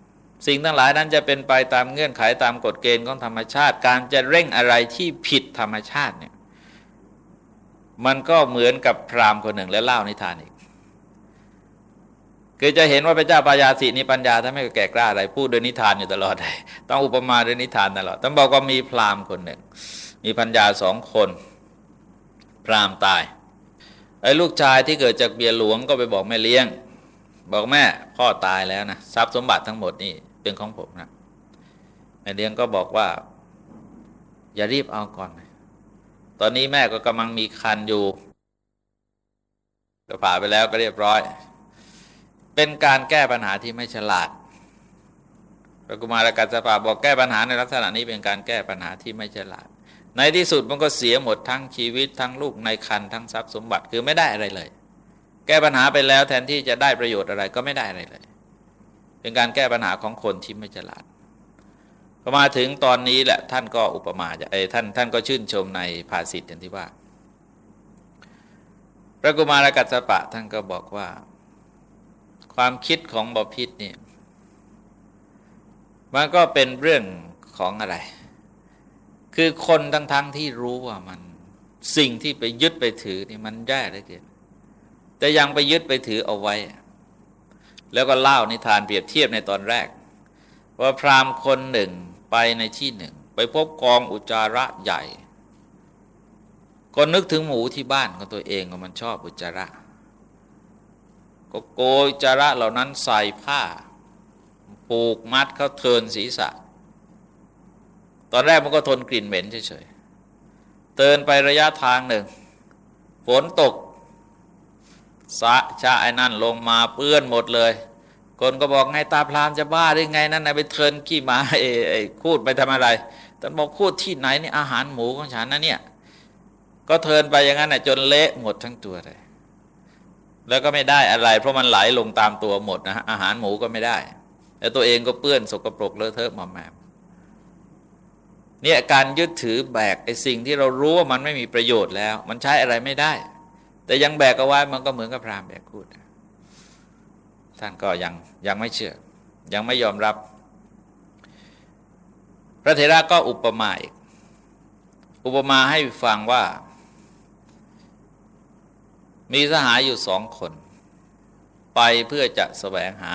[SPEAKER 1] สิ่งทั้งหลายนั้นจะเป็นไปตามเงื่อนไขตามกฎเกณฑ์ของธรรมชาติ การจะเร่งอะไรที่ผิดธรรมชาติเนี่ยมันก็เหมือนกับพราหมณ์คนหนึ่งและเล่านิทานอีกคือจะเห็นว่าพระเจ้าปายาสีนี่ปัญญาถ้านไม่แก่กล้าอะไรพูดโดยนิทานอยู่ตลอดเลยต้องอุปมาโดยนิทานตลอดต้องบอกว่ามีพราหมณ์คนหนึ่ง มีปัญญาสองคน พราหมณ์ตายไอ้ลูกชายที่เกิดจากเบียหลวงก็ไปบอกแม่เลี้ยง บอกแม่พ่อตายแล้วนะทรัพย์สมบัติทั้งหมดนี่เป็นของผมนะแม่เลี้ยงก็บอกว่า อย่ารีบเอาก่อน ตอนนี้แม่ก็กำลังมีคันอยู่ก็ผ่าไปแล้วก็เรียบร้อย เป็นการแก้ปัญหาที่ไม่ฉลาดพระกุมารกัสปะบอกแก้ปัญหาในลักษณะนี้เป็นการแก้ปัญหาที่ไม่ฉลาด ในที่สุดมันก็เสียหมดทั้งชีวิตทั้งลูกในคันทั้งทรัพย์สมบัติคือไม่ได้อะไรเลย แก้ปัญหาไปแล้วแทนที่จะได้ประโยชน์อะไรก็ไม่ได้อะไรเลย เป็นการแก้ปัญหาของคนที่ไม่ฉลาดพอมาถึงตอนนี้แหละท่านก็อุปมาจะไอ้ท่านท่านก็ชื่นชมในภาษิตอย่างที่ว่า พระกุมารกัสปะท่านก็บอกว่า ความคิดของบพิษนี่มันก็เป็นเรื่องของอะไร คือคนทั้งๆทที่รู้ว่ามันสิ่งที่ไปยึดไปถือนี่มันแย่เหลือเกิน แต่ยังไปยึดไปถือเอาไว้ แล้วก็เล่านิทานเปรียบเทียบในตอนแรก ว่าพราหมณ์คนหนึ่งไปในที่หนึ่ง ไปพบกองอุจจาระใหญ่ ก็นึกถึงหมูที่บ้านของตัวเองว่ามันชอบอุจจาระ ก็โกยจาระเหล่านั้นใส่ผ้าผูกมัดเขาเทินศีรษะ ตอนแรกมันก็ทนกลิ่นเหม็นเฉยๆเตือนไประยะทางหนึ่ง ฝนตก สะชาไอ้นั่นลงมาเปื้อนหมดเลย คนก็บอกไงตาพรามจะบ้าได้ไงนั่นไปเทินขี้หมาไอ้คูดไปทำอะไรแต่บอกคูดที่ไหนนี่อาหารหมูของฉันนะเนี่ยก็เทินไปอย่างนั้นจนเละหมดทั้งตัวเลยแล้วก็ไม่ได้อะไร เพราะมันไหลลงตามตัวหมดนะฮะอาหารหมูก็ไม่ได้แล้วตัวเองก็เปื้อนสกปรกเลอะเทอะมาแมมเนี่ยการยึดถือแบกไอ้สิ่งที่เรารู้ว่ามันไม่มีประโยชน์แล้ว มันใช้อะไรไม่ได้ แต่ยังแบกเอาไว้มันก็เหมือนกับพรามแบกคูดท่านก็ยังยังไม่เชื่อ ยังไม่ยอมรับ พระเถระก็อุปมาอีก อุปมาให้ฟังว่า มีสหายอยู่สองคน ไปเพื่อจะแสวงหา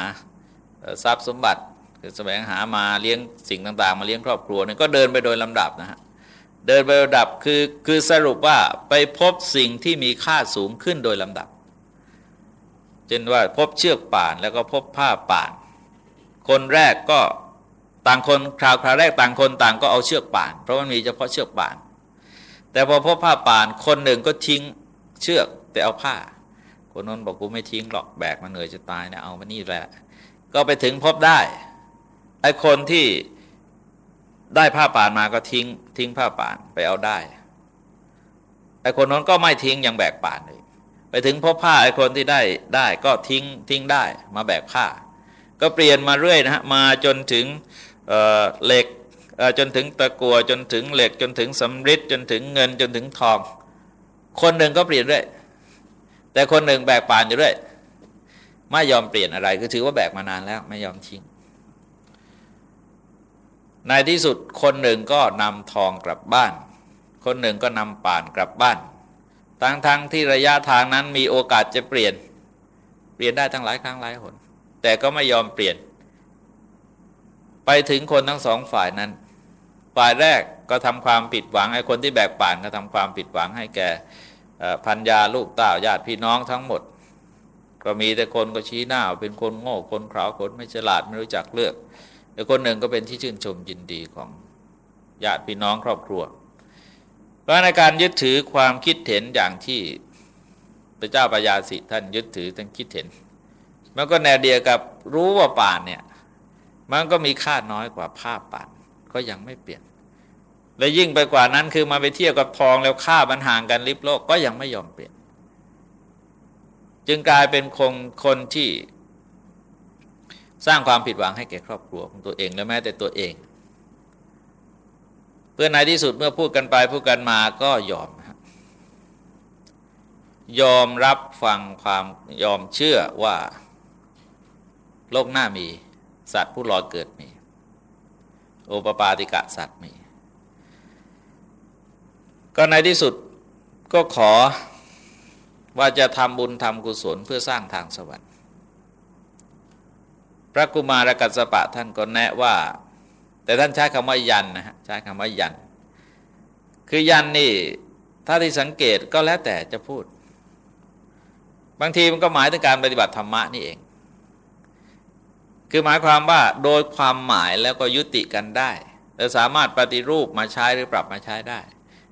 [SPEAKER 1] ทรัพย์สมบัติคือแสวงหามาเลี้ยงสิ่งต่าง ๆ มาเลี้ยงครอบครัวเนี่ยก็เดินไปโดยลำดับนะฮะ เดินไปลำดับคือคือสรุปว่าไปพบสิ่งที่มีค่าสูงขึ้นโดยลำดับเช่นว่าพบเชือกป่านแล้วก็พบผ้าป่าน คนแรกก็ต่างคนคราวคราวแรกต่างคนต่างก็เอาเชือกป่าน เพราะมันมีเฉพาะเชือกป่าน แต่พอพบผ้าป่านคนหนึ่งก็ทิ้งเชือกแต่เอาผ้า คนนั้นบอกกูไม่ทิ้งหรอกแบกมันเหนื่อยจะตายนะเอามานี่แหละก็ไปถึงพบได้ไอ้คนที่ได้ผ้าป่านมาก็ทิ้ง ทิ้งผ้าป่านไปเอาได้ ไอ้คนนั้นก็ไม่ทิ้งยังแบกป่านเลยไปถึงพบผ้าไอ้คนที่ได้ได้ก็ทิ้งทิ้งได้มาแบกผ้า ก็เปลี่ยนมาเรื่อยนะฮะมาจนถึงเเหล็กจนถึงตะกัวจนถึงเหล็กจนถึงสำริดจนถึงเงินจนถึงทอง คนหนึ่งก็เปลี่ยนเรื่อยแต่คนหนึ่งแบกป่านอยู่ด้วยไม่ยอมเปลี่ยนอะไรคือถือว่าแบกมานานแล้วไม่ยอมทิ้ง ในที่สุดคนหนึ่งก็นำทองกลับบ้าน คนหนึ่งก็นำป่านกลับบ้าน ทั้งทั้งที่ระยะทางนั้นมีโอกาสจะเปลี่ยน เปลี่ยนได้ทั้งหลายครั้งหลายหน แต่ก็ไม่ยอมเปลี่ยน ไปถึงคนทั้งสองฝ่ายนั้น ฝ่ายแรกก็ทำความผิดหวังไอ้คนที่แบกป่านก็ทำความผิดหวังให้แก่พันยาลูกเต้าญาติพี่น้องทั้งหมด ก็มีแต่คนก็ชี้หน้าเป็นคนโง่คนขาวคนไม่ฉลาดไม่รู้จักเลือก แต่คนหนึ่งก็เป็นที่ชื่นชมยินดีของญาติพี่น้องครอบครัว เพราะในการยึดถือความคิดเห็นอย่างที่พระเจ้าปยาสิท่านยึดถือท่านคิดเห็น มันก็แนวเดียวกับรู้ว่าป่านเนี่ยมันก็มีค่าน้อยกว่าผ้าป่านก็ยังไม่เปลี่ยน และยิ่งไปกว่านั้นคือมาไปเทียบกับทองแล้วค่ามันห่างกันลิบโลกก็ยังไม่ยอมเปลี่ยน จึงกลายเป็นคงคนที่ สร้างความผิดหวังให้แก่ครอบครัวของตัวเองและแม้แต่ตัวเอง เพื่อในที่สุดเมื่อพูดกันไปพูดกันมาก็ยอม ยอมรับฟังความยอมเชื่อว่า โลกหน้ามี สัตว์ผู้ลอเกิดมี โอปปาติกะสัตว์มี ก็ในที่สุดก็ขอว่าจะทำบุญทำกุศลเพื่อสร้างทางสวรรค์ พระกุมารกัสปะท่านก็แนะว่า แต่ท่านใช้คำว่ายันนะฮะใช้คำว่ายัน คือยันนี่ถ้าที่สังเกตก็แล้วแต่จะพูด บางทีมันก็หมายถึงการปฏิบัติธรรมะนี่เอง คือหมายความว่าโดยความหมายแล้วก็ยุติกันได้และสามารถปฏิรูปมาใช้หรือปรับมาใช้ได้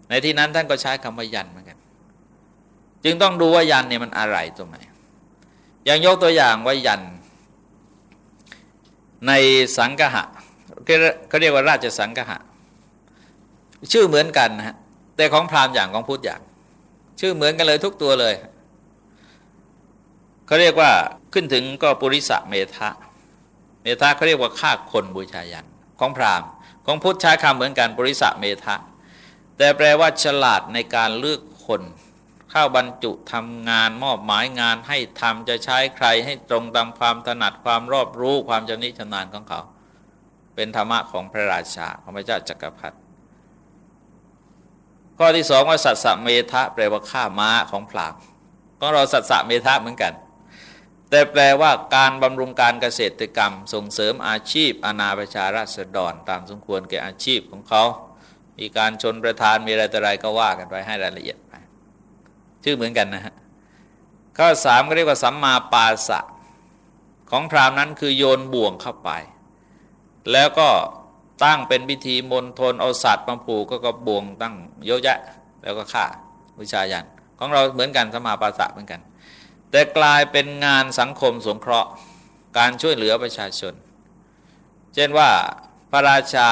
[SPEAKER 1] ในที่นั้นท่านก็ใช้คำว่ายันเหมือนกัน จึงต้องดูว่ายันเนี่ยมันอะไรตรงไหนอย่างยกตัวอย่างว่ายัน ในสังกหะเขาเรียกว่าราชสังกหะ ชื่อเหมือนกันนะฮะแต่ของพราหมณ์อย่างของพุทธอย่าง ชื่อเหมือนกันเลยทุกตัวเลยเขาเรียกว่าขึ้นถึงก็ปุริสะเมธะเมธะเขาเรียกว่าฆ่าคนบูชายันของพราหมณ์ ของพุทธใช้คำเหมือนกันปุริสะเมธะแต่แปลว่าฉลาดในการเลือกคน เข้าบรรจุทำงานมอบหมายงานให้ทำจะใช้ใครให้ตรงตามความถนัดความรอบรู้ความชำนิชำนาญของเขา เป็นธรรมะของพระราชาของพระเจ้าจักรพรรดิข้อที่สองว่าสัตสเมธะแปลว่าฆ่าม้าของพรามก็เราสัตสเมธะเหมือนกัน แต่แปลว่าการบำรุงการเกษตรกรรม ส่งเสริมอาชีพอาณาประชาราษฎรตามสมควรแก่อาชีพของเขา มีการชนประธานมีอะไรต่ออะไรก็ว่ากันไปให้รายละเอียดไป ชื่อเหมือนกันนะฮะข้อสามก็เรียกว่าสัมมาปาสะ ของพราหมณ์นั้นคือโยนบ่วงเข้าไป แล้วก็ตั้งเป็นพิธีมนทนเอาสัตว์มาผูกก็กระบวงตั้งเยอะแยะ แล้วก็ฆ่าวิชายันของเราเหมือนกันสมาปาสะเหมือนกัน แต่กลายเป็นงานสังคมสงเคราะห์การช่วยเหลือประชาชน เช่นว่าพระราชา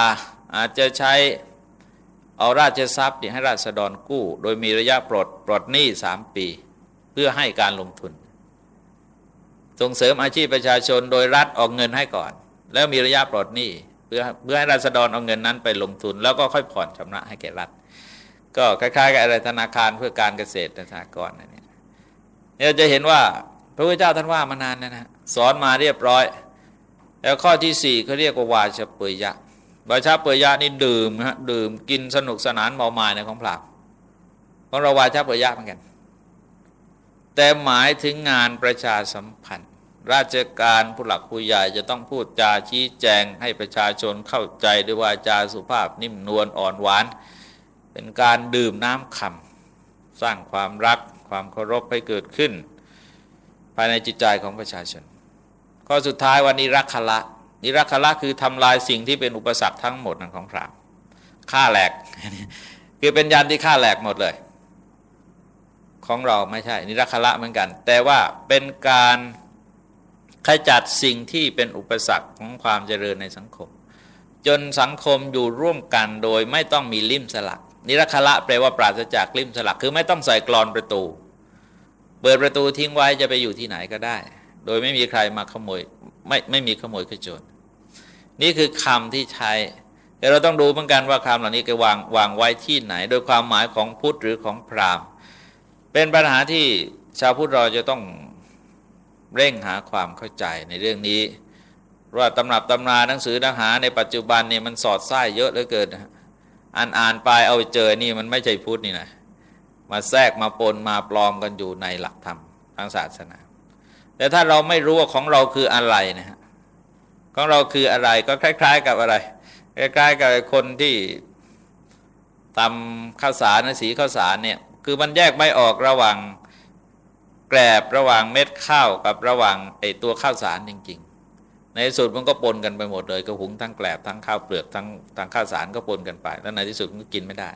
[SPEAKER 1] อาจจะใช้ เอาราชทรัพย์ให้ราษฎรกู้ โดยมีระยะปลดปลดหนี้สามปี เพื่อให้การลงทุน ส่งเสริมอาชีพประชาชนโดยรัฐออกเงินให้ก่อน แล้วมีระยะปลดหนี้เพื่อเพื่อให้ราษฎรเอาเงินนั้นไปลงทุน แล้วก็ค่อยผ่อนชำระให้แก่รัฐ ก็คล้ายๆกับอะไรธนาคารเพื่อการเกษตรสากรนี่เนี่ยจะเห็นว่าพระพุทธเจ้าท่านว่ามานานแล้วนะสอนมาเรียบร้อย แล้วข้อที่สี่เขาเรียกว่าวาชเปยยะ วาชาเปยยะนี่ดื่มฮะดื่มกินสนุกสนานเมาหมายในของพระของเราวาชาเปยยะเหมือนกัน แต่หมายถึงงานประชาสัมพันธ์ ราชการผู้หลักผู้ใหญ่จะต้องพูดจาชี้แจงให้ประชาชนเข้าใจด้วยวาจาสุภาพนิ่มนวลอ่อนหวาน เป็นการดื่มน้ำคำสร้างความรักความเคารพให้เกิดขึ้น ภายในจิตใจของประชาชนข้อสุดท้ายวันนี้รักขละ นิรักขละคือทำลายสิ่งที่เป็นอุปสรรคทั้งหมดของพระฆ่าแหลกคือเป็นยันที่ฆ่าแหลกหมดเลย ของเราไม่ใช่ นิรักขละเหมือนกัน แต่ว่าเป็นการขจัดสิ่งที่เป็นอุปสรรคของความเจริญในสังคม จนสังคมอยู่ร่วมกันโดยไม่ต้องมีลิ่มสลัก นิรักละแปลว่าปราศจากลิ่มสลัก คือไม่ต้องใส่กรอนประตู เปิดประตูทิ้งไว้จะไปอยู่ที่ไหนก็ได้ โดยไม่มีใครมาขโมย ไม่ไม่มีขโมยขจรนี่คือคำที่ใช้ แต่เราต้องดูเหมือนกันว่าคำเหล่านี้จะวางวางไว้ที่ไหน โดยความหมายของพุทธหรือของพราหมณ์ เป็นปัญหาที่ชาวพุทธเราจะต้องเร่งหาความเข้าใจในเรื่องนี้ว่าตำรับตำราหนังสือหนังหาในปัจจุบันเนี่ยมันสอดไส้เยอะเหลือเกินอ่านอ่านไปเอาไปเจอนี่มันไม่ใช่พุทธนี่นะมาแทรกมาปนมาปลอมกันอยู่ในหลักธรรมทางศาสนา แต่ถ้าเราไม่รู้ว่าของเราคืออะไรนะฮะของเราคืออะไรก็คล้าย ๆ กับอะไรคล้ายๆกับคนที่ทำข้าวสารนะสีข้าวสารเนี่ยคือมันแยกไม่ออกระหว่างแกลบระหว่างเม็ดข้าวกับระหว่างไอตัวข้าวสารจริง ๆ ในสุดมันก็ปนกันไปหมดเลยก็หุงทั้งแกลบทั้งข้าวเปลือกทั้งทั้งข้าวสารก็ปนกันไปแล้วในที่สุดมันก็กินไม่ได้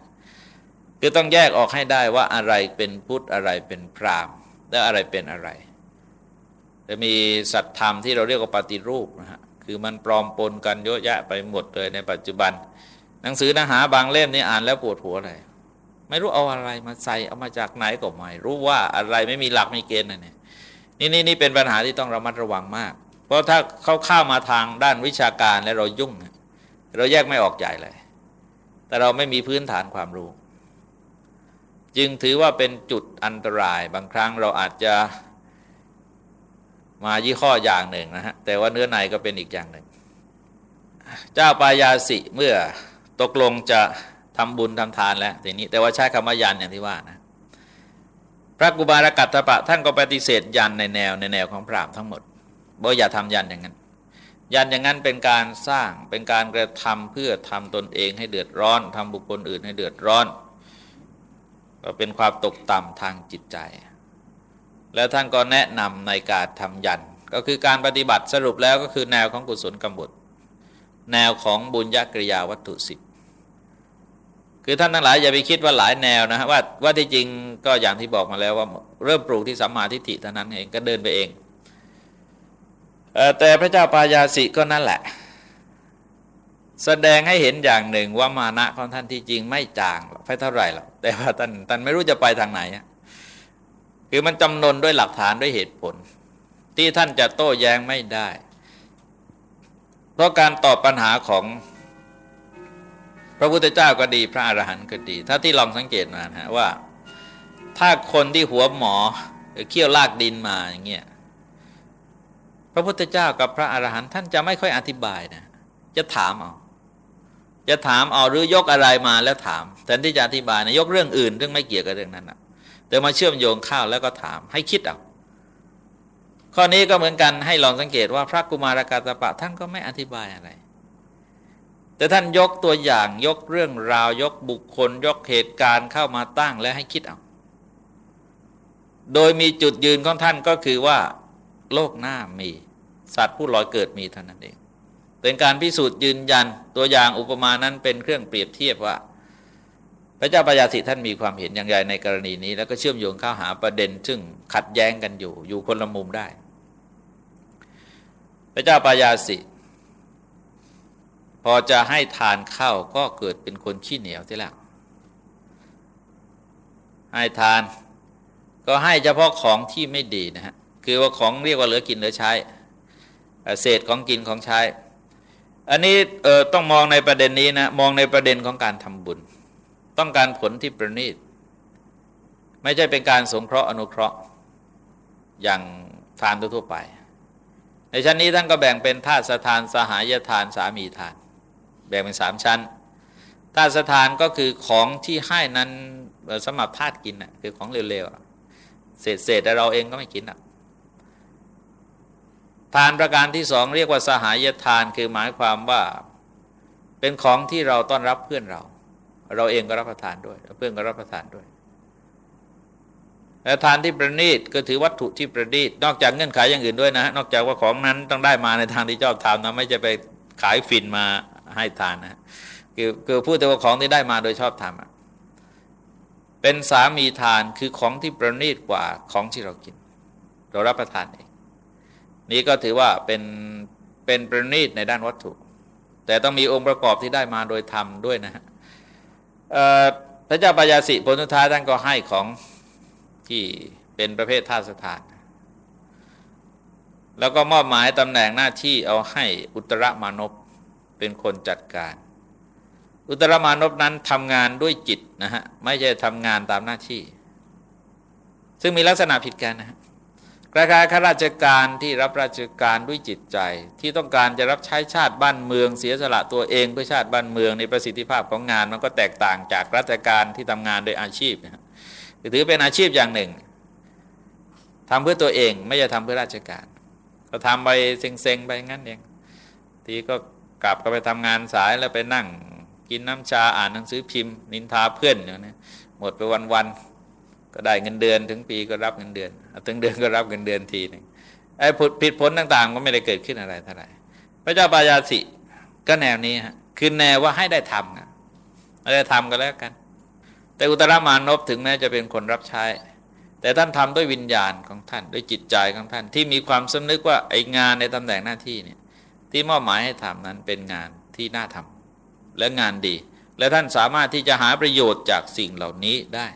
[SPEAKER 1] คือต้องแยกออกให้ได้ว่าอะไรเป็นพุทธอะไรเป็นพราหมณ์ และอะไรเป็นอะไร จะมีสัตธรรมที่เราเรียกว่าปฏิรูปนะฮะคือมันปลอมปนกันเยอะแยะไปหมดเลยในปัจจุบัน หนังสือหนังหาบางเล่มนี่อ่านแล้วปวดหัวเลยไม่รู้เอาอะไรมาใส่เอามาจากไหนก็ไม่รู้ว่าอะไรไม่มีหลักไม่เกณฑ์นะเนี่ยนี่นี่นี่เป็นปัญหาที่ต้องระมัดระวังมาก เพราะถ้าเขาเข้ามาทางด้านวิชาการแล้วเรายุ่ง เราแยกไม่ออกใจเลย แต่เราไม่มีพื้นฐานความรู้ จึงถือว่าเป็นจุดอันตรายบางครั้งเราอาจจะ มายี่ห้ออย่างหนึ่งนะฮะแต่ว่าเนื้อในก็เป็นอีกอย่างหนึ่ง เจ้าปายาสิเมื่อตกลงจะทำบุญทำทานแล้วทีนี้ แต่ว่าใช้คำว่ายันอย่างที่ว่านะพระกุบารกัตถปะท่านก็ปฏิเสธยันในแนวในแนวของพราหมณ์ทั้งหมดบอกอย่าทำยันอย่างนั้น ยันอย่างนั้นเป็นการสร้างเป็นการกระทำเพื่อทำตนเองให้เดือดร้อนทำบุคคลอื่นให้เดือดร้อน ก็เป็นความตกต่ำทางจิตใจ แล้วท่านก็แนะนำในการทำยัน ก็คือการปฏิบัติสรุปแล้วก็คือแนวของกุศลกรรมบุตร แนวของบุญญกริยาวัตถุสิบคือท่านทั้งหลายอย่าไปคิดว่าหลายแนวนะว่าว่าที่จริงก็อย่างที่บอกมาแล้วว่าเริ่มปลูกที่สัมมาทิฏฐิเท่านั้นเองก็เดินไปเองแต่พระเจ้าปายาสิก็นั่นแหละ แสดงให้เห็นอย่างหนึ่งว่ามานะของท่านที่จริงไม่จางไปเท่าไหร่หรอกแต่ว่าท่านท่านไม่รู้จะไปทางไหน คือมันจำนนด้วยหลักฐานด้วยเหตุผล ที่ท่านจะโต้แย้งไม่ได้ เพราะการตอบปัญหาของพระพุทธเจ้าก็ดีพระอรหันต์ก็ดี ถ้าที่ลองสังเกตมานะว่า ถ้าคนที่หัวหมอเคี่ยวลากดินมาอย่างเงี้ยพระพุทธเจ้ากับพระอรหันต์ท่านจะไม่ค่อยอธิบายนะ จะถามเอาจะถามเอาหรือยกอะไรมาแล้วถามแทนที่จะอธิบายนะยกเรื่องอื่นเรื่องไม่เกี่ยวกับเรื่องนั้นนะ แต่มาเชื่อมโยงข้าวแล้วก็ถามให้คิดเอาข้อนี้ก็เหมือนกันให้ลองสังเกตว่าพระกุมารกาตปะท่านก็ไม่อธิบายอะไร แต่ท่านยกตัวอย่างยกเรื่องราวยกบุคคล ยกเหตุการณ์เข้ามาตั้งและให้คิดเอา โดยมีจุดยืนของท่านก็คือว่า โลกหน้ามี สัตว์ผู้ลอยเกิดมีเท่านั้นเอง เป็นการพิสูจน์ยืนยันตัวอย่างอุปมานั้นเป็นเครื่องเปรียบเทียบว่า พระเจ้าปยาสิท่านมีความเห็นอย่างไรในกรณีนี้ แล้วก็เชื่อมโยงเข้าหาประเด็น ซึ่งขัดแย้งกันอยู่ อยู่คนละมุมได้ พระเจ้าปยาสิ พอจะให้ทานเข้าก็เกิดเป็นคนขี้เหนียวที่แล้วให้ทานก็ให้เฉพาะของที่ไม่ดีนะฮะคือว่าของเรียกว่าเหลือกินเหลือใช้ เศษของกินของใช้ อันนี้ต้องมองในประเด็นนี้นะมองในประเด็นของการทำบุญ ต้องการผลที่ประณีต ไม่ใช่เป็นการสงเคราะห์อนุเคราะห์ อย่างทานทั่วไป ในชั้นนี้ท่านก็แบ่งเป็นธาตุสถานสหายทานสามีทาน แบ่งเป็นสามชั้นธาตุสถานก็คือของที่ให้นั้นสำหรับธาตุกินนะคือของเร็วๆ เศษเศษแต่เราเองก็ไม่กินอะทานประการที่สองเรียกว่าสหายทานคือหมายความว่าเป็นของที่เราต้อนรับเพื่อนเรา เราเองก็รับประทานด้วย เพื่อนก็รับประทานด้วยและทานที่ประณีตก็ถือวัตถุที่ประณีตนอกจากเงื่อนไขอย่างอื่นด้วยนะ นอกจากว่าของนั้นต้องได้มาในทางที่ชอบทำนะไม่จะไปขายฟินมาให้ทานนะคือคือพูดแต่ว่าของที่ได้มาโดยชอบทำเป็นสามีทานคือของที่ประณีตกว่าของที่เรากิน เรารับประทานเองนี้ก็ถือว่าเป็นเป็นประณีตในด้านวัตถุ แต่ต้องมีองค์ประกอบที่ได้มาโดยธรรมด้วยนะฮะ พระเจ้าปยาสิผลสุดท้ายท่านก็ให้ของที่เป็นประเภทท่าสถาน แล้วก็มอบหมายตำแหน่งหน้าที่เอาให้อุตรมานพเป็นคนจัดการ อุตรมานพนั้นทำงานด้วยจิตนะฮะไม่ใช่ทำงานตามหน้าที่ ซึ่งมีลักษณะผิดกันนะฮะ คล้ายๆข้าราชการที่รับราชการด้วยจิตใจ ที่ต้องการจะรับใช้ชาติบ้านเมืองเสียสละตัวเองเพื่อชาติบ้านเมืองในประสิทธิภาพของงานมันก็แตกต่างจากราชการที่ทำงานโดยอาชีพนะถือเป็นอาชีพอย่างหนึ่งทำเพื่อตัวเองไม่ใช่ทำเพื่อราชการ ก็ทำไปเซ็งๆไปงั้นเองทีก็กลับก็ไปทำงานสายแล้วไปนั่ง กินน้ำชาอ่านหนังสือพิมพ์ นินทาเพื่อนอย่างนี้หมดไปวันๆ ก็ได้เงินเดือนถึงปีก็รับเงินเดือน ถึงเดือนก็รับเงินเดือนทีหนึ่งไอ้ผิดผลต่างๆ ก็ไม่ได้เกิดขึ้นอะไรเท่าไหร่พระเจ้าปายาสิก็แนวนี้ฮะคือแนวว่าให้ได้ทำนะไได้ทำก็แล้วกัน แต่อุตรามานพถึงแม้จะเป็นคนรับใช้ แต่ท่านทำด้วยวิญญาณของท่านด้วยจิตใจของท่าน ที่มีความสำนึกว่าไอ้งานในตำแหน่งหน้าที่เนี่ยที่มอบหมายให้ทำนั้นเป็นงานที่น่าทำและงานดี และท่านสามารถที่จะหาประโยชน์จากสิ่งเหล่านี้ได้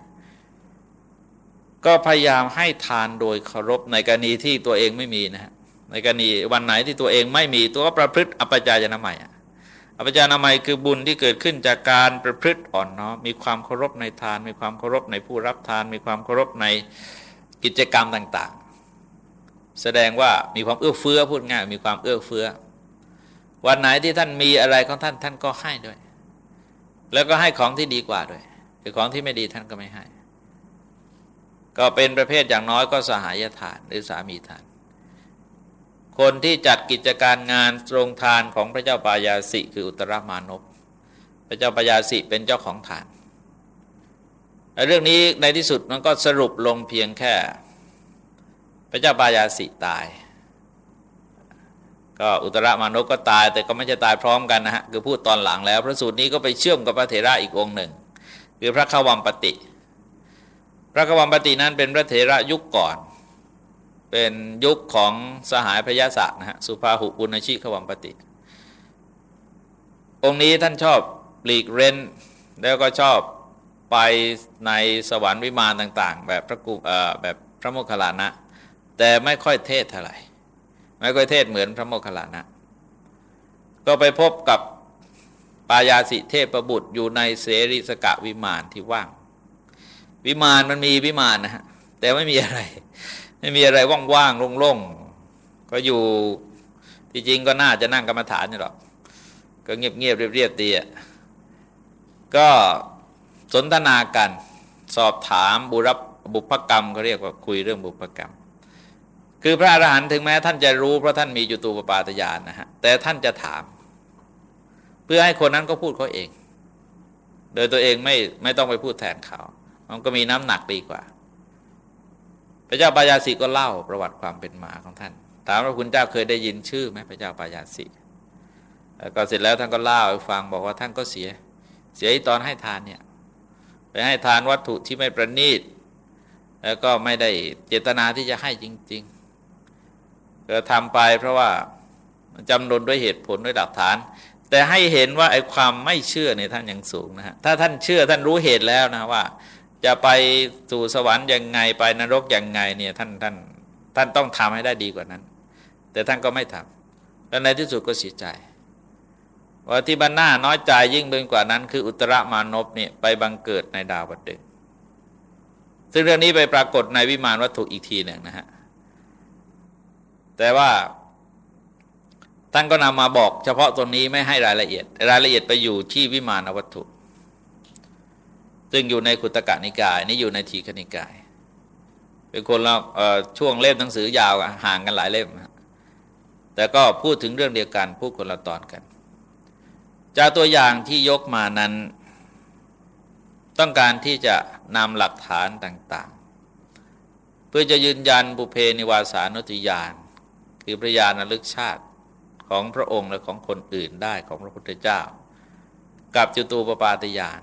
[SPEAKER 1] ก็พยายามให้ทานโดยเคารพในกรณีที่ตัวเองไม่มีนะฮะในกรณีวันไหนที่ตัวเองไม่มีตัวประพฤติอภิจายนามัยอภิจายนามัยคือบุญที่เกิดขึ้นจากการประพฤติอ่อนน้อมมีความเคารพในทาน มีความเคารพในผู้รับทาน มีความเคารพในกิจกรรมต่าง ๆ แสดงว่ามีความเอื้อเฟื้อพูดง่ายมีความเอื้อเฟื้อ วันไหนที่ท่านมีอะไรของท่านท่านก็ให้ด้วย แล้วก็ให้ของที่ดีกว่าด้วยคือของที่ไม่ดีท่านก็ไม่ให้ ก็เป็นประเภทอย่างน้อยก็สหายทานหรือสามีทาน คนที่จัดกิจการงานตรงทานของพระเจ้าปายาสิคืออุตรมานพพระเจ้าปายาสิเป็นเจ้าของทานเรื่องนี้ในที่สุดมันก็สรุปลงเพียงแค่ พระเจ้าปายาสิตาย ก็อุตรมานพก็ตาย แต่ก็ไม่ใช่ตายพร้อมกันนะฮะคือพูดตอนหลังแล้ว พระสูตรนี้ก็ไปเชื่อมกับพระเถระอีกองหนึ่ง คือพระขวัมปติ พระขวัมปตินั้นเป็นพระเถระยุคก่อน เป็นยุคของสหายพยาศนะฮะสุภาหุปุณชิขวัมปติ องค์นี้ท่านชอบปลีกเร้น แล้วก็ชอบไปในสวรรค์วิมานต่าง ๆ แบบพระกุแบบพระโมคคัลลานะ แต่ไม่ค่อยเทศเท่าไหร่ไม่ค่อยเทศเหมือนพระโมคคัลลานะ ก็ไปพบกับปายาสิเทพประบุตรอยู่ในเสริสกะวิมานที่ว่าง วิมานมันมีวิมานนะฮะแต่ไม่มีอะไร ไม่มีอะไรว่างๆโล่งๆก็อยู่ที่จริงก็น่าจะนั่งกรรมฐานอยู่หรอกก็เงียบๆเรียบๆดีอะก็สนทนากันสอบถามบุรบุพกรรมเขาเรียกว่าคุยเรื่องบุพกรรม คือพระอรหันต์ถึงแม้ท่านจะรู้เพราะท่านมีจุตูปปาตยานนะฮะแต่ท่านจะถาม เพื่อให้คนนั้นก็พูดเขาเอง โดยตัวเองไม่ไม่ต้องไปพูดแทนเขา มันก็มีน้ำหนักดีกว่า พระเจ้าปายาสีก็เล่าประวัติความเป็นมาของท่าน ถามว่าคุณเจ้าเคยได้ยินชื่อไหมพระเจ้าปายาสีก็เสร็จแล้วท่านก็เล่าให้ฟังบอกว่าท่านก็เสีย เสียตอนให้ทานเนี่ยไปให้ทานวัตถุที่ไม่ประณีต แล้วก็ไม่ได้เจตนาที่จะให้จริงๆก็ทำไปเพราะว่าจำนวนด้วยเหตุผลด้วยหลักฐาน แต่ให้เห็นว่าไอ้ความไม่เชื่อในท่านยังสูงนะฮะถ้าท่านเชื่อท่านรู้เหตุแล้วนะว่า จะไปสู่สวรรค์ยังไงไปนรกยังไงเนี่ยท่านท่านท่านต้องทำให้ได้ดีกว่านั้น แต่ท่านก็ไม่ทำแล้วในที่สุดก็เสียใจว่าที่บรรณาน้อยใจยิ่งเป็นกว่านั้น คืออุตรมานพเนี่ยไปบังเกิดในดาวดึงซึ่งเรื่องนี้ไปปรากฏในวิมานวัตถุอีกทีหนึ่งนะฮะแต่ว่าท่านก็นำมาบอกเฉพาะตรงนี้ไม่ให้รายละเอียด รายละเอียดไปอยู่ที่วิมานวัตถุ ซึ่งอยู่ในขุตกะนิกาย นี่อยู่ในทีคณิกาย เป็นคนเราช่วงเล่มหนังสือยาวห่างกันหลายเล่ม แต่ก็พูดถึงเรื่องเดียวกัน พูดคนละตอนกัน จากตัวอย่างที่ยกมานั้น ต้องการที่จะนำหลักฐานต่างๆ เพื่อจะยืนยันบุเพนิวาสานุติยาน คือพระญาณลึกชาติของพระองค์และของคนอื่นได้ของพระพุทธเจ้า กับจุตูปปาตยาน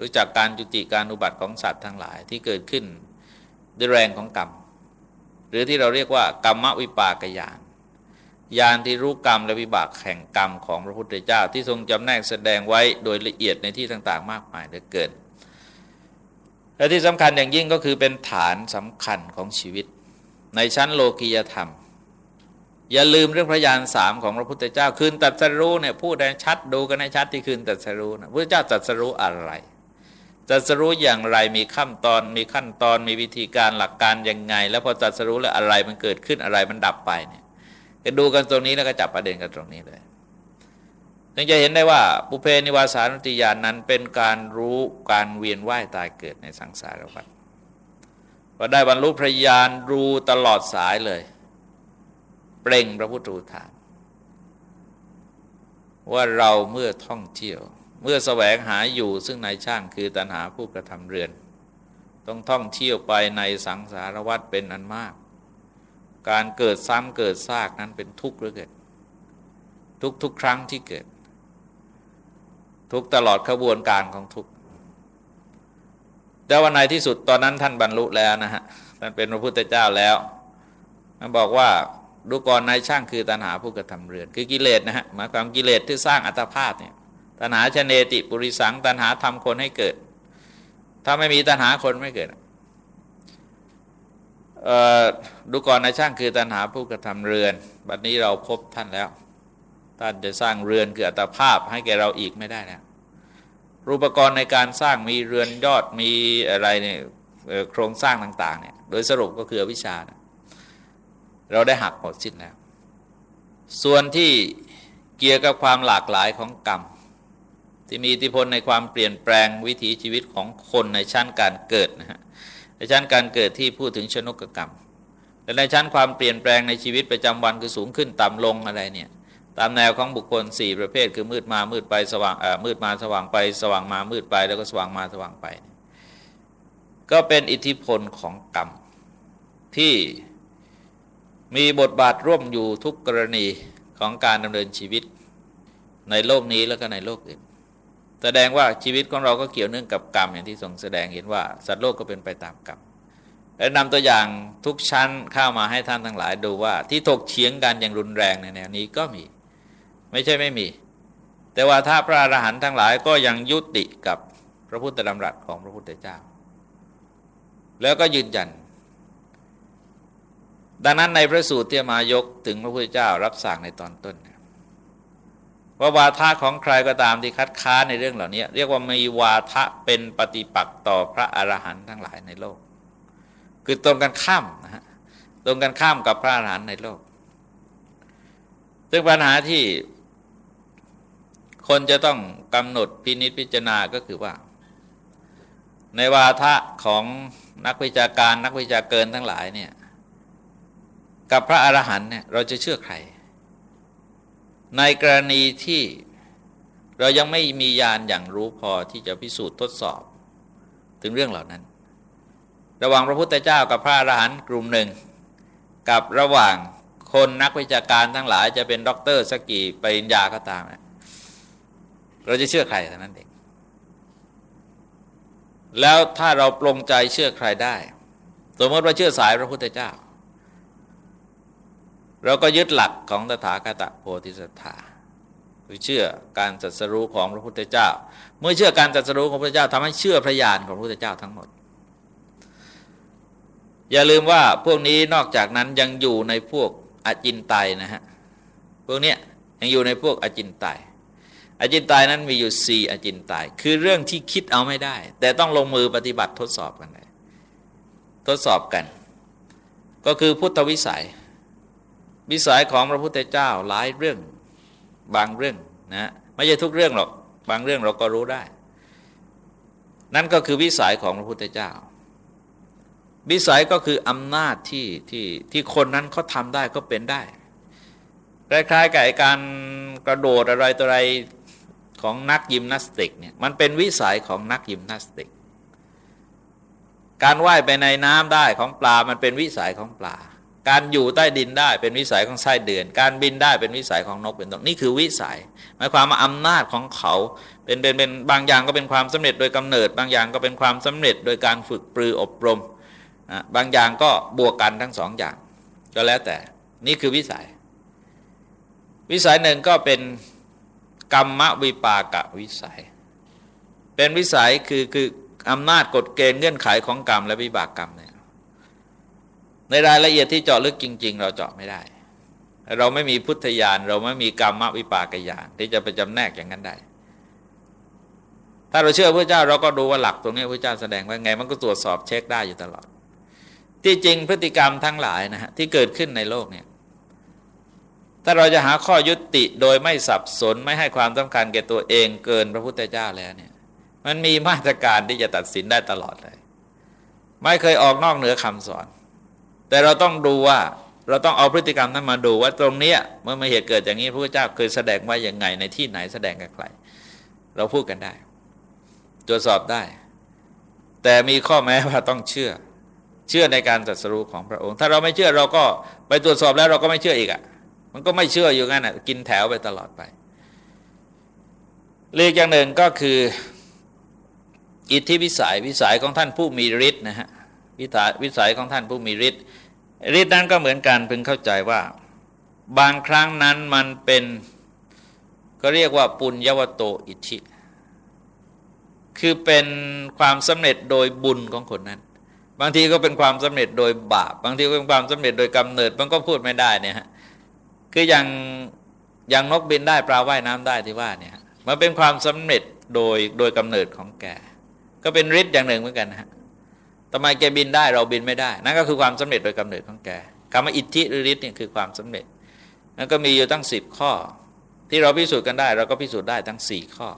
[SPEAKER 1] รู้จักการจุติการอุบัติของสัตว์ทั้งหลายที่เกิดขึ้นด้วยแรงของกรรม หรือที่เราเรียกว่ากรรมวิปากยานญาณที่รู้กรรมและวิบากแห่งกรรมของพระพุทธเจ้า ที่ทรงจำแนกแสดงไว้โดยละเอียดในที่ต่าง ๆ มากมายเหลือเกินและที่สำคัญอย่างยิ่งก็คือเป็นฐานสำคัญของชีวิต ในชั้นโลกียธรรม อย่าลืมเรื่องพระยานสามของพระพุทธเจ้า คืนตัดสรู้เนี่ยพูดได้ชัดดูกันให้ชัดที่คืนตัดสรู้นะพระเจ้าตัดสรู้อะไร ตัดสรู้อย่างไรมีขั้นตอนมีขั้นตอนมีวิธีการหลักการยังไง แล้วพอตัดสรู้แล้วอะไรมันเกิดขึ้นอะไรมันดับไปเนี่ยก็ดูกันตรงนี้แล้วก็จับประเด็นกันตรงนี้เลยถึงจะเห็นได้ว่าปุเพนิวาสานุติยานนั้นเป็นการรู้การเวียนว่ายตายเกิดในสังสารวัฏพอได้บรรลุพระญาณรู้ตลอดสายเลย เปล่งพระพุทธูฐาน ว่าเราเมื่อท่องเที่ยว เมื่อแสวงหาอยู่ซึ่งในช่างคือตัณหาผู้กระทำเรือน ต้องท่องเที่ยวไปในสังสารวัฏเป็นอันมาก การเกิดซ้ำเกิดซากนั้นเป็นทุกข์หรือเกิดทุกทุกครั้งที่เกิด ทุกตลอดขบวนการของทุกแต่วันในที่สุดตอนนั้นท่านบรรลุแล้วนะฮะท่านเป็นพระพุทธเจ้าแล้วท่านบอกว่าดูก่อนนายช่างคือตัณหาผู้กระทำเรือน คือกิเลสนะฮะหมายความกิเลสที่สร้างอัตภาพเนี่ย ตัณหาชเนติปุริสัง ตัณหาทำคนให้เกิด ถ้าไม่มีตัณหาคนไม่เกิดดูก่อนนช่างคือตัณหาผู้กระทำเรือน บัดนี้เราพบท่านแล้ว ท่านจะสร้างเรือนคืออัตภาพให้แก่เราอีกไม่ได้แล้วรูปกรณ์ในการสร้างมีเรือนยอดมีอะไรเนี่ยโครงสร้างต่างๆเนี่ยโดยสรุปก็คือวิชานะเราได้หักหมดสิ้นแล้ว ส่วนที่เกี่ยวกับความหลากหลายของกรรม ที่มีอิทธิพลในความเปลี่ยนแปลงวิถีชีวิตของคนในชั้นการเกิดนะฮะในชั้นการเกิดที่พูดถึงชนกกรรมและในชั้นความเปลี่ยนแปลงในชีวิตประจำวันคือสูงขึ้นต่ำลงอะไรเนี่ยตามแนวของบุคคล 4 ประเภท คือมืดมามืดไปสว่างมืดมาสว่างไป สว่างมามืดไปแล้วก็สว่างมาสว่างไป ก็เป็นอิทธิพลของกรรมที่มีบทบาทร่วมอยู่ทุกกรณีของการดำเนินชีวิตในโลกนี้แล้วก็ในโลกอื่น แสดงว่าชีวิตของเราก็เกี่ยวเนื่องกับกรรมอย่างที่ทรงแสดงเห็นว่าสัตว์โลกก็เป็นไปตามกรรมและนำตัวอย่างทุกชั้นเข้ามาให้ท่านทั้งหลายดูว่าที่ถกเฉียงกันอย่างรุนแรงในแนวนี้ก็มี ไม่ใช่ไม่มี แต่ว่าถ้าพระอรหันต์ทั้งหลายก็ยังยุติกับพระพุทธดำรัสของพระพุทธเจ้า แล้วก็ยืนยัน ดังนั้นในพระสูตรที่มายกถึงพระพุทธเจ้ารับสั่งในตอนต้น ว่าวาทะของใครก็ตามที่คัดค้านในเรื่องเหล่านี้เรียกว่ามีวาทะเป็นปฏิปักษ์ต่อพระอรหันต์ทั้งหลายในโลก คือตรงกันข้ามนะฮะตรงกันข้ามกับพระอรหันต์ในโลก ซึ่งปัญหาที่คนจะต้องกำหนดพินิจพิจารณาก็คือว่า ในวาทะของนักวิชาการนักวิชาเกินทั้งหลายเนี่ย กับพระอรหันต์เนี่ยเราจะเชื่อใคร ในกรณีที่เรายังไม่มียานอย่างรู้พอที่จะพิสูจน์ทดสอบ ถึงเรื่องเหล่านั้น ระหว่างพระพุทธเจ้ากับพระอรหันต์กลุ่มหนึ่ง กับระหว่างคนนักวิชาการทั้งหลายจะเป็นด็อกเตอร์สกีปริญญาก็ตาม เราจะเชื่อใครเท่านั้นเองแล้วถ้าเราปรงใจเชื่อใครได้ สมมติว่าเชื่อสายพระพุทธเจ้า เราก็ยึดหลักของตถาคตโพธิสัตธาคือเชื่อการจัดสรู้ของพระพุทธเจ้า เมื่อเชื่อการจัดสรู้ของพระพุทธเจ้าทำให้เชื่อพระญาณของพระพุทธเจ้าทั้งหมด อย่าลืมว่าพวกนี้นอกจากนั้นยังอยู่ในพวกอจินไตนะฮะพวกเนี้ยยังอยู่ในพวกอจินไตอจินไตนั้นมีอยู่สี่อจินไตคือเรื่องที่คิดเอาไม่ได้ แต่ต้องลงมือปฏิบัติทดสอบกันเลยทดสอบกัน ก็คือพุทธวิสัย วิสัยของพระพุทธเจ้าหลายเรื่องบางเรื่องนะไม่ใช่ทุกเรื่องหรอกบางเรื่องเราก็รู้ได้ นั่นก็คือวิสัยของพระพุทธเจ้า วิสัยก็คืออำนาจที่ที่ที่คนนั้นเขาทำได้ก็เป็นได้คล้ายๆกับการกระโดดอะไรตัวอะไรของนักยิมนาสติกเนี่ยมันเป็นวิสัยของนักยิมนาสติก การว่ายไปในน้ำได้ของปลามันเป็นวิสัยของปลา การอยู่ใต้ดินได้เป็นวิสัยของไส้เดือน การบินได้เป็นวิสัยของนกเป็นต้นนี่คือวิสัย หมายความว่าอำนาจของเขาเป็นเป็นเป็นบางอย่างก็เป็นความสำเร็จโดยกำเนิด บางอย่างก็เป็นความสำเร็จโดยการฝึกปรืออบรมบางอย่างก็บวกกันทั้งสองอย่าง ก็แล้วแต่นี่คือวิสัย วิสัยหนึ่งก็เป็นกรรมวิปากะวิสัย เป็นวิสัยคือคืออำนาจกฎเกณฑ์เงื่อนไขของกรรมและวิบากกรรมเในรายละเอียดที่เจาะลึกจริง ๆ เราเจาะไม่ได้ เราไม่มีพุทธญาณเราไม่มีกรรมวิปากญาณที่จะไปจำแนกอย่างนั้นได้ ถ้าเราเชื่อพระเจ้าเราก็ดูว่าหลักตรงนี้พระเจ้าแสดงว่าไง มันก็ตรวจสอบเช็คได้อยู่ตลอด ที่จริงพฤติกรรมทั้งหลายนะฮะที่เกิดขึ้นในโลกเนี่ยถ้าเราจะหาข้อยุติโดยไม่สับสนไม่ให้ความสำคัญแก่ตัวเองเกินพระพุทธเจ้าแล้วเนี่ย มันมีมาตรการที่จะตัดสินได้ตลอดเลย ไม่เคยออกนอกเหนือคำสอน แต่เราต้องดูว่าเราต้องเอาพฤติกรรมนั้นมาดูว่าตรงเนี้ยเมื่อมาเหตุเกิดอย่างนี้พระเจ้าเคยแสดงว่าอย่างไงในที่ไหนแสดงกับใครเราพูดกันได้ ตรวจสอบได้ แต่มีข้อแม้ว่าต้องเชื่อ เชื่อในการตรัสรู้ของพระองค์ ถ้าเราไม่เชื่อเราก็ไปตรวจสอบแล้วเราก็ไม่เชื่ออีกอะ่ะ มันก็ไม่เชื่ออยู่งั้นอะกินแถวไปตลอดไปเรียกอย่างหนึ่งก็คือ อิทธิวิสัยวิสัยของท่านผู้มีฤทธิ์นะฮะวิสัยของท่านผู้มีฤทธิ์ ฤทธิ์นั้นก็เหมือนกันพึงเข้าใจว่า บางครั้งนั้นมันเป็นก็เรียกว่าปุญญวโตอิทธิคือเป็นความสำเร็จโดยบุญของคนนั้น บางทีก็เป็นความสำเร็จโดยบาป บางทีก็เป็นความสำเร็จโดยกำเนิดมันก็พูดไม่ได้เนี่ยฮะคืออย่างอย่างนกบินได้ปลาว่ายน้ำได้ที่ว่าเนี่ยมันเป็นความสำเร็จโดยโดยกำเนิดของแก ก็เป็นฤทธิ์อย่างหนึ่งเหมือนกันนะฮะ ทำไมแกบินได้เราบินไม่ได้ นั่นก็คือความสำเร็จโดยกำเนิดของแกคำว่าอิทธิหรือฤทธิ์เนี่ยคือความสำเร็จ นั่นก็มีอยู่ตั้งสิบข้อ ที่เราพิสูจน์กันได้ เราก็พิสูจน์ได้ทั้งสี่ข้อ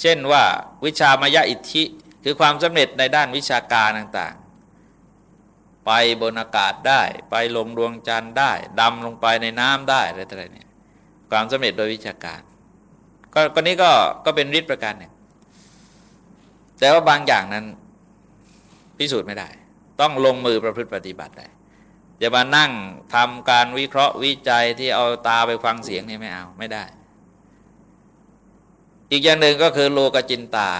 [SPEAKER 1] เช่นว่าวิชามายะอิทธิคือความสำเร็จในด้านวิชาการต่างๆ ไปบนอากาศได้ ไปลงดวงจันทร์ได้ ดำลงไปในน้ำได้อะไรต่างๆเนี่ยความสำเร็จโดยวิชาการก็นี้ก็ก็เป็นฤทธิ์ประการหนึ่งแต่ว่าบางอย่างนั้น พิสูจน์ไม่ได้ ต้องลงมือประพฤติปฏิบัติได้อย่ามานั่งทำการวิเคราะห์วิจัยที่เอาตาไปฟังเสียงนี่ไม่เอาไม่ได้ อีกอย่างหนึ่งก็คือโลกจินตา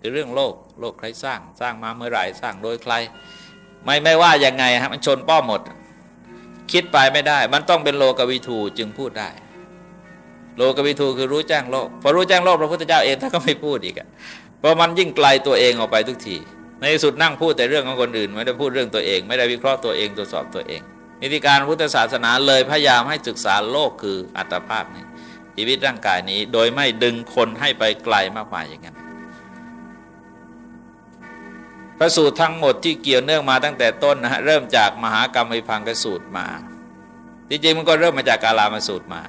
[SPEAKER 1] คือเรื่องโลกโลกใครสร้าง สร้างมาเมื่อไหร่สร้างโดยใคร ไม่ไม่ว่ายังไงฮะมันชนป้อหมด คิดไปไม่ได้ มันต้องเป็นโลกวิทูจึงพูดได้ โลกวิทูคือรู้แจ้งโลกพอรู้แจ้งโลกพระพุทธเจ้าเองท่านก็ไม่พูดอีกอะเพราะมันยิ่งไกลตัวเองออกไปทุกที ในสุดนั่งพูดแต่เรื่องของคนอื่น ไม่ได้พูดเรื่องตัวเอง ไม่ได้วิเคราะห์ตัวเองตรวจสอบตัวเองนิติการพุทธศาสนาเลยพยายามให้ศึกษาโลกคืออัตภาพนี้ชีวิตร่างกายนี้ โดยไม่ดึงคนให้ไปไกลมากมายอย่างนั้นพระสูตรทั้งหมดที่เกี่ยวเนื่องมาตั้งแต่ต้นนะฮะเริ่มจากมหากรรมวิพังกสูตรมาจริงๆมันก็เริ่มมาจากกาลามาสูตรมา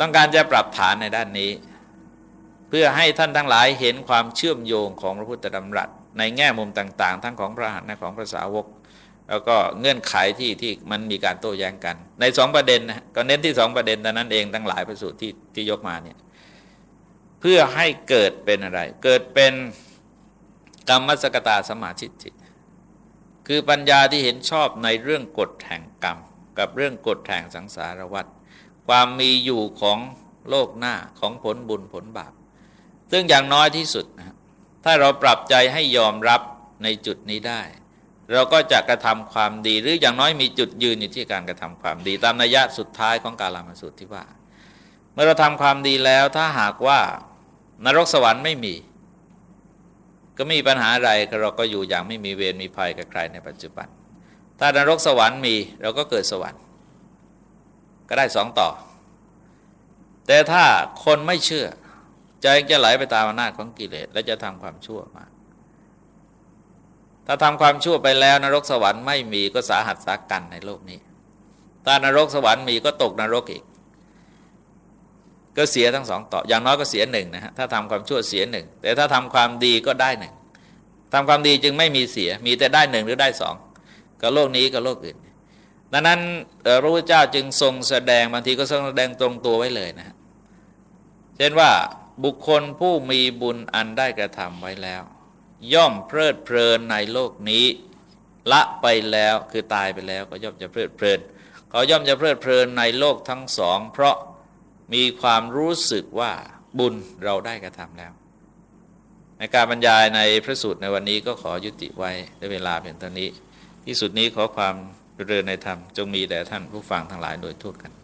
[SPEAKER 1] ต้องการจะปรับฐานในด้านนี้ เพื่อให้ท่านทั้งหลายเห็นความเชื่อมโยงของพระพุทธดำรัส ในแง่มุมต่างๆ ทั้งของพระหัตถ์และของพระสาวก แล้วก็เงื่อนไขที่ที่มันมีการโต้แย้งกัน ในสองประเด็นนะก็เน้นที่สองประเด็นแต่นั้นเองทั้งหลายประสูตรที่ที่ยกมาเนี่ยเพื่อให้เกิดเป็นอะไร เกิดเป็นกรรมสกตาสมาชิจิคือปัญญาที่เห็นชอบในเรื่องกฎแห่งกรรม กับเรื่องกฎแห่งสังสารวัฏความมีอยู่ของโลกหน้าของผลบุญผลบาปซึ่งอย่างน้อยที่สุดนะ ถ้าเราปรับใจให้ยอมรับในจุดนี้ได้ เราก็จะกระทำความดีหรืออย่างน้อยมีจุดยืนอยู่ที่การกระทำความดี ตามนัยยะสุดท้ายของกาลามาสุดที่ว่า เมื่อเราทำความดีแล้วถ้าหากว่านรกสวรรค์ไม่มี ก็ไม่มีปัญหาอะไรเราก็อยู่อย่างไม่มีเวรมีภัยกับใครในปัจจุบัน ถ้านรกสวรรค์มีเราก็เกิดสวรรค์ ก็ได้สองต่อ แต่ถ้าคนไม่เชื่อ ใจจะไหลไปตามอำนาจของกิเลสและจะทำความชั่วมา ถ้าทำความชั่วไปแล้ว นรกสวรรค์ไม่มีก็สาหัสสากันในโลกนี้ ถ้านรกสวรรค์มีก็ตกนรกอีก ก็เสียทั้งสองต่อ อย่างน้อยก็เสียหนึ่งนะฮะ ถ้าทำความชั่วเสียหนึ่ง แต่ถ้าทำความดีก็ได้หนึ่งทำความดีจึงไม่มีเสีย มีแต่ได้หนึ่งหรือได้สองก็โลกนี้ก็โลกอื่น ดังนั้นพระพุทธเจ้าจึงทรงแสดงบางทีก็ทรงแสดงตรงตัวไว้เลยนะ เช่นว่า บุคคลผู้มีบุญอันได้กระทำไว้แล้ว ย่อมเพลิดเพลินในโลกนี้ ละไปแล้วคือตายไปแล้วก็ย่อมจะเพลิดเพลินเขาย่อมจะเพลิดเพลินในโลกทั้งสอง เพราะมีความรู้สึกว่าบุญเราได้กระทำแล้ว ในการบรรยายในพระสูตรในวันนี้ก็ขอยุติไว้ในเวลาเพียงเท่านี้ ที่สุดนี้ขอความเจริญในธรรมจงมีแด่ท่านผู้ฟังทั้งหลายโดยทั่วกัน